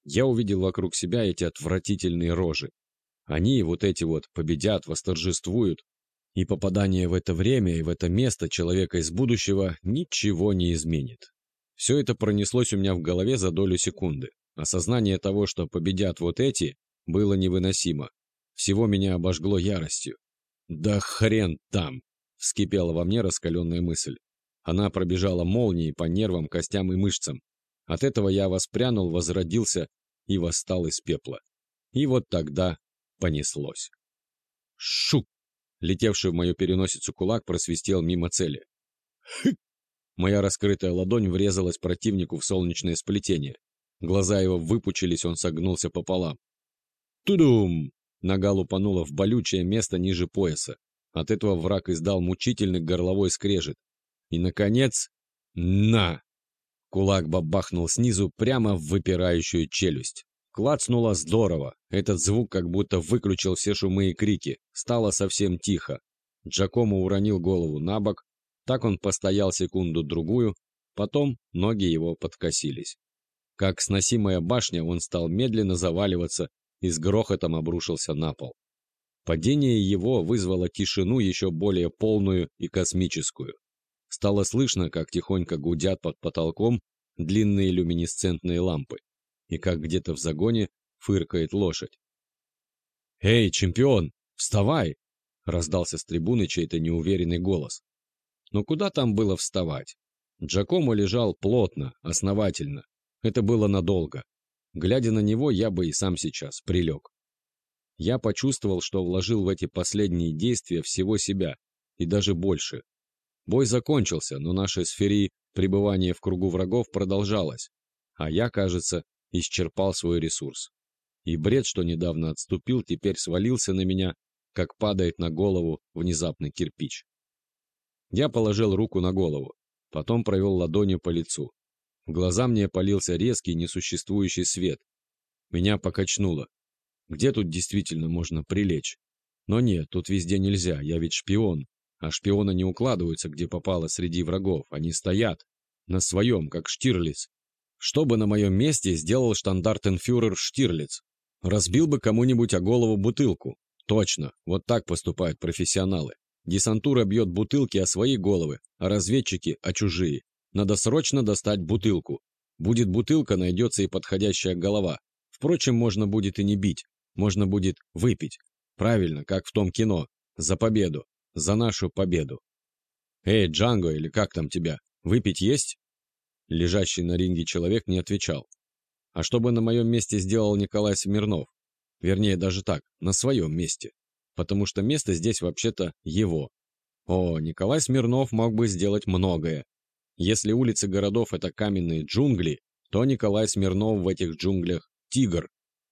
Я увидел вокруг себя эти отвратительные рожи, они, вот эти вот, победят, восторжествуют. И попадание в это время и в это место человека из будущего ничего не изменит. Все это пронеслось у меня в голове за долю секунды. Осознание того, что победят вот эти, было невыносимо. Всего меня обожгло яростью. «Да хрен там!» — вскипела во мне раскаленная мысль. Она пробежала молнией по нервам, костям и мышцам. От этого я воспрянул, возродился и восстал из пепла. И вот тогда понеслось. Шук! Летевший в мою переносицу кулак просвистел мимо цели. Хык! Моя раскрытая ладонь врезалась противнику в солнечное сплетение. Глаза его выпучились, он согнулся пополам. Тудум! Нога лупанула в болючее место ниже пояса. От этого враг издал мучительный горловой скрежет. И, наконец, на! Кулак бабахнул снизу прямо в выпирающую челюсть. Клацнуло здорово. Этот звук как будто выключил все шумы и крики. Стало совсем тихо. Джакомо уронил голову на бок. Так он постоял секунду-другую. Потом ноги его подкосились. Как сносимая башня, он стал медленно заваливаться и с грохотом обрушился на пол. Падение его вызвало тишину еще более полную и космическую. Стало слышно, как тихонько гудят под потолком длинные люминесцентные лампы и как где-то в загоне фыркает лошадь. «Эй, чемпион, вставай!» — раздался с трибуны чей-то неуверенный голос. Но куда там было вставать? Джакомо лежал плотно, основательно. Это было надолго. Глядя на него, я бы и сам сейчас прилег. Я почувствовал, что вложил в эти последние действия всего себя, и даже больше. Бой закончился, но наше сфери пребывание в кругу врагов продолжалось, а я, кажется, исчерпал свой ресурс. И бред, что недавно отступил, теперь свалился на меня, как падает на голову внезапный кирпич. Я положил руку на голову, потом провел ладонью по лицу. В глаза мне полился резкий несуществующий свет. Меня покачнуло. Где тут действительно можно прилечь? Но нет, тут везде нельзя, я ведь шпион. А шпионы не укладываются, где попало среди врагов. Они стоят. На своем, как Штирлиц, что бы на моем месте сделал штандартенфюрер Штирлиц? Разбил бы кому-нибудь о голову бутылку. Точно, вот так поступают профессионалы. Десантура бьет бутылки о свои головы, а разведчики – о чужие. Надо срочно достать бутылку. Будет бутылка, найдется и подходящая голова. Впрочем, можно будет и не бить, можно будет выпить. Правильно, как в том кино. За победу. За нашу победу. «Эй, Джанго, или как там тебя? Выпить есть?» Лежащий на ринге человек не отвечал. А что бы на моем месте сделал Николай Смирнов? Вернее, даже так, на своем месте. Потому что место здесь вообще-то его. О, Николай Смирнов мог бы сделать многое. Если улицы городов — это каменные джунгли, то Николай Смирнов в этих джунглях — тигр.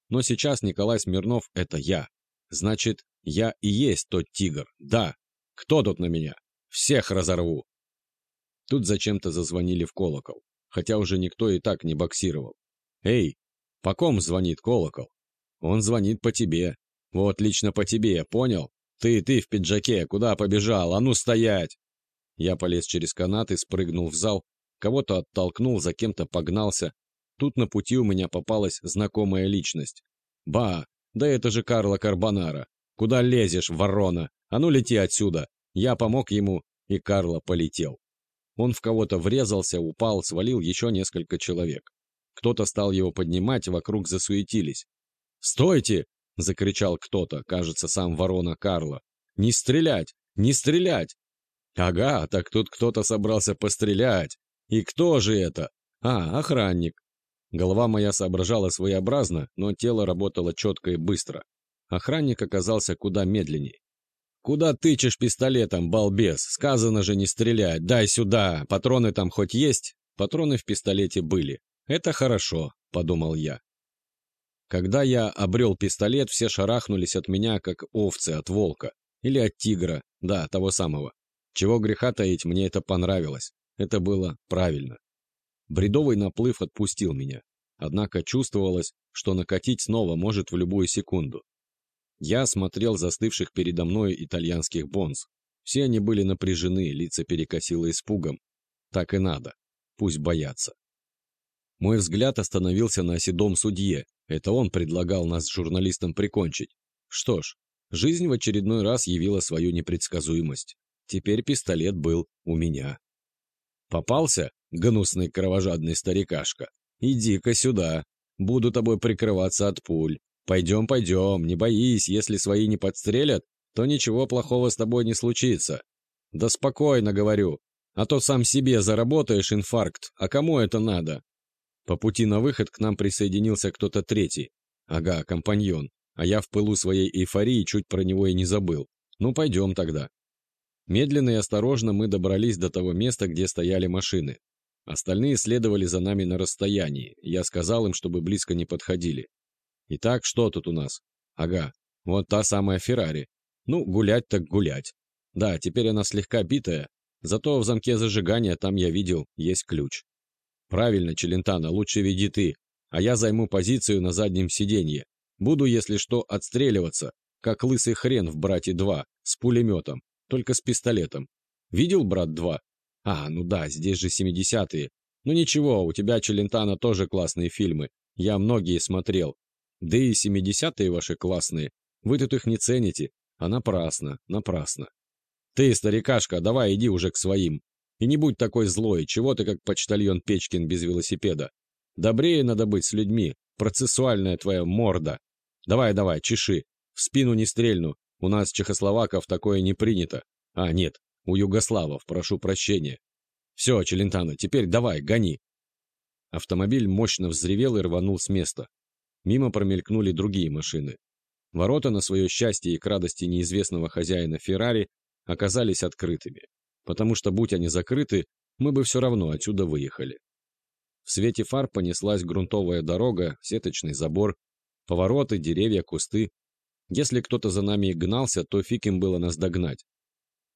Но сейчас Николай Смирнов — это я. Значит, я и есть тот тигр. Да. Кто тут на меня? Всех разорву. Тут зачем-то зазвонили в колокол, хотя уже никто и так не боксировал. Эй, по ком звонит колокол? Он звонит по тебе. Вот лично по тебе, понял? Ты, ты в пиджаке, куда побежал? А ну стоять! Я полез через канат и спрыгнул в зал, кого-то оттолкнул, за кем-то погнался. Тут на пути у меня попалась знакомая личность. Ба, да это же Карло Карбонара. Куда лезешь, ворона? А ну лети отсюда. Я помог ему, и Карло полетел. Он в кого-то врезался, упал, свалил еще несколько человек. Кто-то стал его поднимать, вокруг засуетились. «Стойте!» — закричал кто-то, кажется, сам ворона Карла. «Не стрелять! Не стрелять!» «Ага, так тут кто-то собрался пострелять. И кто же это? А, охранник». Голова моя соображала своеобразно, но тело работало четко и быстро. Охранник оказался куда медленнее. «Куда тычешь пистолетом, балбес? Сказано же не стрелять. Дай сюда. Патроны там хоть есть?» Патроны в пистолете были. «Это хорошо», — подумал я. Когда я обрел пистолет, все шарахнулись от меня, как овцы от волка. Или от тигра, да, того самого. Чего греха таить, мне это понравилось. Это было правильно. Бредовый наплыв отпустил меня. Однако чувствовалось, что накатить снова может в любую секунду. Я смотрел застывших передо мной итальянских бонз. Все они были напряжены, лица перекосило испугом. Так и надо. Пусть боятся. Мой взгляд остановился на седом судье. Это он предлагал нас с журналистом прикончить. Что ж, жизнь в очередной раз явила свою непредсказуемость. Теперь пистолет был у меня. Попался, гнусный кровожадный старикашка? Иди-ка сюда. Буду тобой прикрываться от пуль. Пойдем, пойдем, не боись, если свои не подстрелят, то ничего плохого с тобой не случится. Да спокойно, говорю, а то сам себе заработаешь инфаркт, а кому это надо? По пути на выход к нам присоединился кто-то третий. Ага, компаньон. А я в пылу своей эйфории чуть про него и не забыл. Ну, пойдем тогда. Медленно и осторожно мы добрались до того места, где стояли машины. Остальные следовали за нами на расстоянии. Я сказал им, чтобы близко не подходили. Итак, что тут у нас? Ага, вот та самая Феррари. Ну, гулять так гулять. Да, теперь она слегка битая, зато в замке зажигания там я видел, есть ключ. Правильно, Челентано, лучше веди ты, а я займу позицию на заднем сиденье. Буду, если что, отстреливаться, как лысый хрен в «Брате-2», с пулеметом, только с пистолетом. Видел «Брат-2»? А, ну да, здесь же 70-е. Ну ничего, у тебя, Челентано, тоже классные фильмы. Я многие смотрел. Да и 70-е ваши классные. Вы тут их не цените. А напрасно, напрасно. Ты, старикашка, давай иди уже к своим. И не будь такой злой, чего ты как почтальон Печкин без велосипеда. Добрее надо быть с людьми, процессуальная твоя морда. Давай-давай, чеши. В спину не стрельну, у нас, чехословаков, такое не принято. А, нет, у югославов, прошу прощения. Все, Челентано, теперь давай, гони. Автомобиль мощно взревел и рванул с места. Мимо промелькнули другие машины. Ворота, на свое счастье и к радости неизвестного хозяина Феррари, оказались открытыми потому что, будь они закрыты, мы бы все равно отсюда выехали. В свете фар понеслась грунтовая дорога, сеточный забор, повороты, деревья, кусты. Если кто-то за нами и гнался, то фиг им было нас догнать.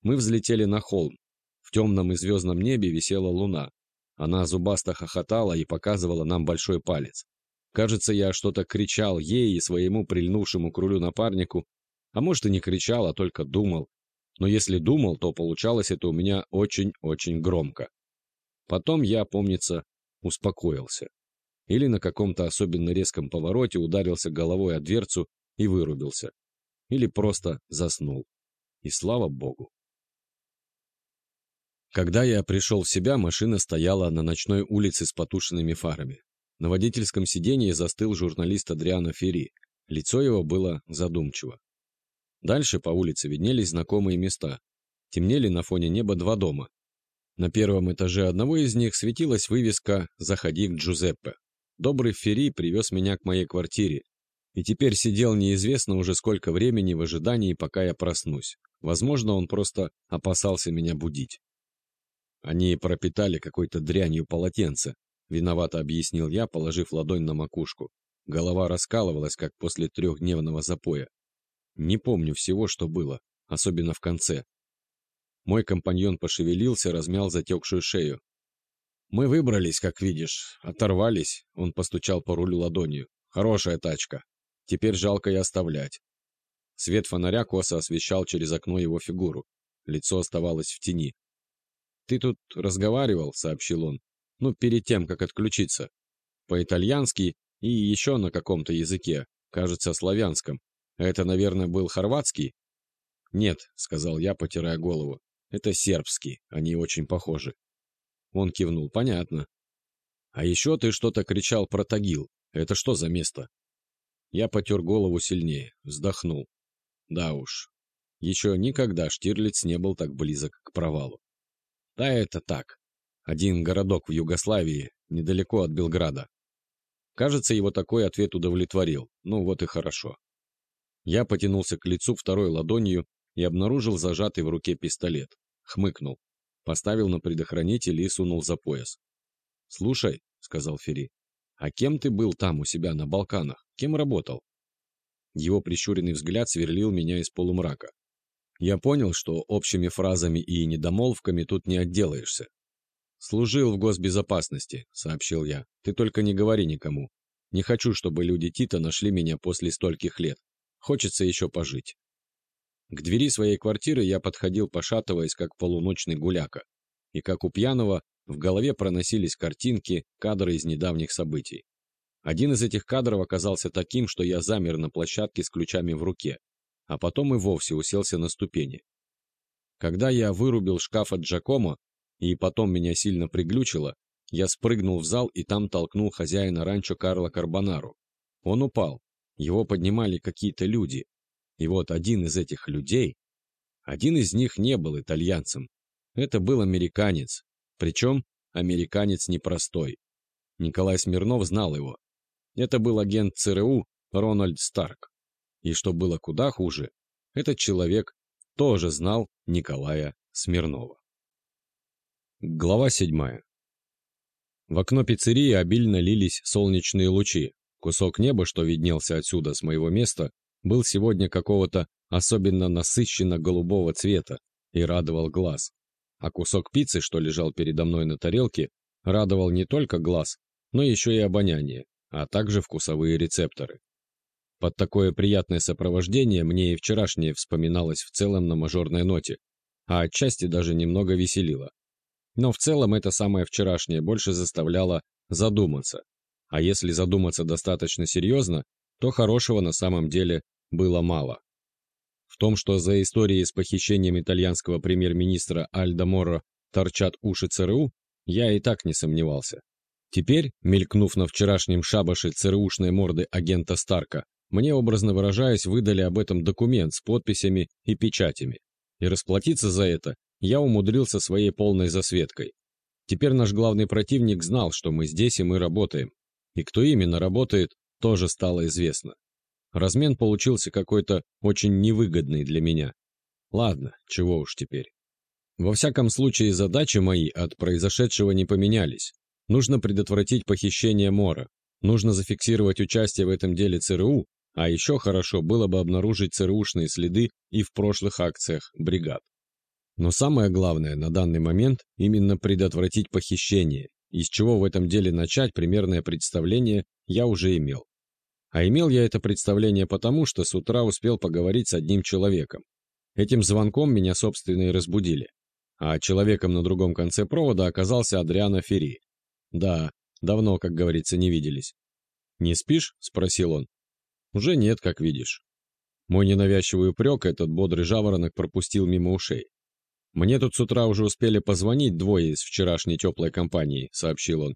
Мы взлетели на холм. В темном и звездном небе висела луна. Она зубасто хохотала и показывала нам большой палец. Кажется, я что-то кричал ей и своему прильнувшему к рулю напарнику, а может и не кричал, а только думал, но если думал, то получалось это у меня очень-очень громко. Потом я, помнится, успокоился. Или на каком-то особенно резком повороте ударился головой о дверцу и вырубился. Или просто заснул. И слава богу. Когда я пришел в себя, машина стояла на ночной улице с потушенными фарами. На водительском сиденье застыл журналист Адриано Ферри. Лицо его было задумчиво. Дальше по улице виднелись знакомые места. Темнели на фоне неба два дома. На первом этаже одного из них светилась вывеска «Заходи к Джузеппе». Добрый Ферри привез меня к моей квартире, и теперь сидел неизвестно уже сколько времени в ожидании, пока я проснусь. Возможно, он просто опасался меня будить. Они пропитали какой-то дрянью полотенце. Виновато объяснил я, положив ладонь на макушку. Голова раскалывалась, как после трехдневного запоя. Не помню всего, что было, особенно в конце. Мой компаньон пошевелился, размял затекшую шею. «Мы выбрались, как видишь. Оторвались», — он постучал по рулю ладонью. «Хорошая тачка. Теперь жалко и оставлять». Свет фонаря косо освещал через окно его фигуру. Лицо оставалось в тени. «Ты тут разговаривал», — сообщил он. «Ну, перед тем, как отключиться. По-итальянски и еще на каком-то языке, кажется, славянском. Это, наверное, был хорватский?» «Нет», — сказал я, потирая голову. «Это сербский, они очень похожи». Он кивнул. «Понятно». «А еще ты что-то кричал про Тагил. Это что за место?» Я потер голову сильнее, вздохнул. Да уж, еще никогда Штирлиц не был так близок к провалу. Да это так. Один городок в Югославии, недалеко от Белграда. Кажется, его такой ответ удовлетворил. Ну вот и хорошо. Я потянулся к лицу второй ладонью и обнаружил зажатый в руке пистолет. Хмыкнул. Поставил на предохранитель и сунул за пояс. «Слушай», — сказал Фери, — «а кем ты был там у себя на Балканах? Кем работал?» Его прищуренный взгляд сверлил меня из полумрака. Я понял, что общими фразами и недомолвками тут не отделаешься. «Служил в госбезопасности», — сообщил я. «Ты только не говори никому. Не хочу, чтобы люди Тита нашли меня после стольких лет. Хочется еще пожить». К двери своей квартиры я подходил, пошатываясь, как полуночный гуляка. И как у пьяного, в голове проносились картинки, кадры из недавних событий. Один из этих кадров оказался таким, что я замер на площадке с ключами в руке, а потом и вовсе уселся на ступени. Когда я вырубил шкаф от Джакомо, и потом меня сильно приглючило, я спрыгнул в зал и там толкнул хозяина ранчо Карла Карбонару. Он упал. Его поднимали какие-то люди. И вот один из этих людей, один из них не был итальянцем. Это был американец. Причем американец непростой. Николай Смирнов знал его. Это был агент ЦРУ Рональд Старк. И что было куда хуже, этот человек тоже знал Николая Смирнова. Глава 7. В окно пиццерии обильно лились солнечные лучи. Кусок неба, что виднелся отсюда с моего места, был сегодня какого-то особенно насыщенно голубого цвета и радовал глаз. А кусок пиццы, что лежал передо мной на тарелке, радовал не только глаз, но еще и обоняние, а также вкусовые рецепторы. Под такое приятное сопровождение мне и вчерашнее вспоминалось в целом на мажорной ноте, а отчасти даже немного веселило. Но в целом это самое вчерашнее больше заставляло задуматься. А если задуматься достаточно серьезно, то хорошего на самом деле было мало. В том, что за историей с похищением итальянского премьер-министра Альдо Моро торчат уши ЦРУ, я и так не сомневался. Теперь, мелькнув на вчерашнем шабаше ЦРУшной морды агента Старка, мне, образно выражаясь, выдали об этом документ с подписями и печатями. И расплатиться за это я умудрился своей полной засветкой. Теперь наш главный противник знал, что мы здесь и мы работаем. И кто именно работает, тоже стало известно. Размен получился какой-то очень невыгодный для меня. Ладно, чего уж теперь. Во всяком случае, задачи мои от произошедшего не поменялись. Нужно предотвратить похищение Мора. Нужно зафиксировать участие в этом деле ЦРУ а еще хорошо было бы обнаружить ЦРУшные следы и в прошлых акциях бригад. Но самое главное на данный момент именно предотвратить похищение, из чего в этом деле начать примерное представление я уже имел. А имел я это представление потому, что с утра успел поговорить с одним человеком. Этим звонком меня, собственно, и разбудили. А человеком на другом конце провода оказался Адриано Ферри. Да, давно, как говорится, не виделись. «Не спишь?» – спросил он. Уже нет, как видишь. Мой ненавязчивый упрек этот бодрый жаворонок пропустил мимо ушей. «Мне тут с утра уже успели позвонить двое из вчерашней теплой компании», — сообщил он.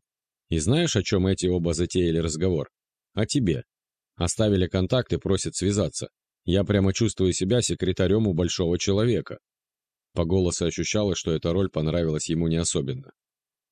«И знаешь, о чем эти оба затеяли разговор? О тебе. Оставили контакт и просят связаться. Я прямо чувствую себя секретарем у большого человека». По голосу ощущалось, что эта роль понравилась ему не особенно.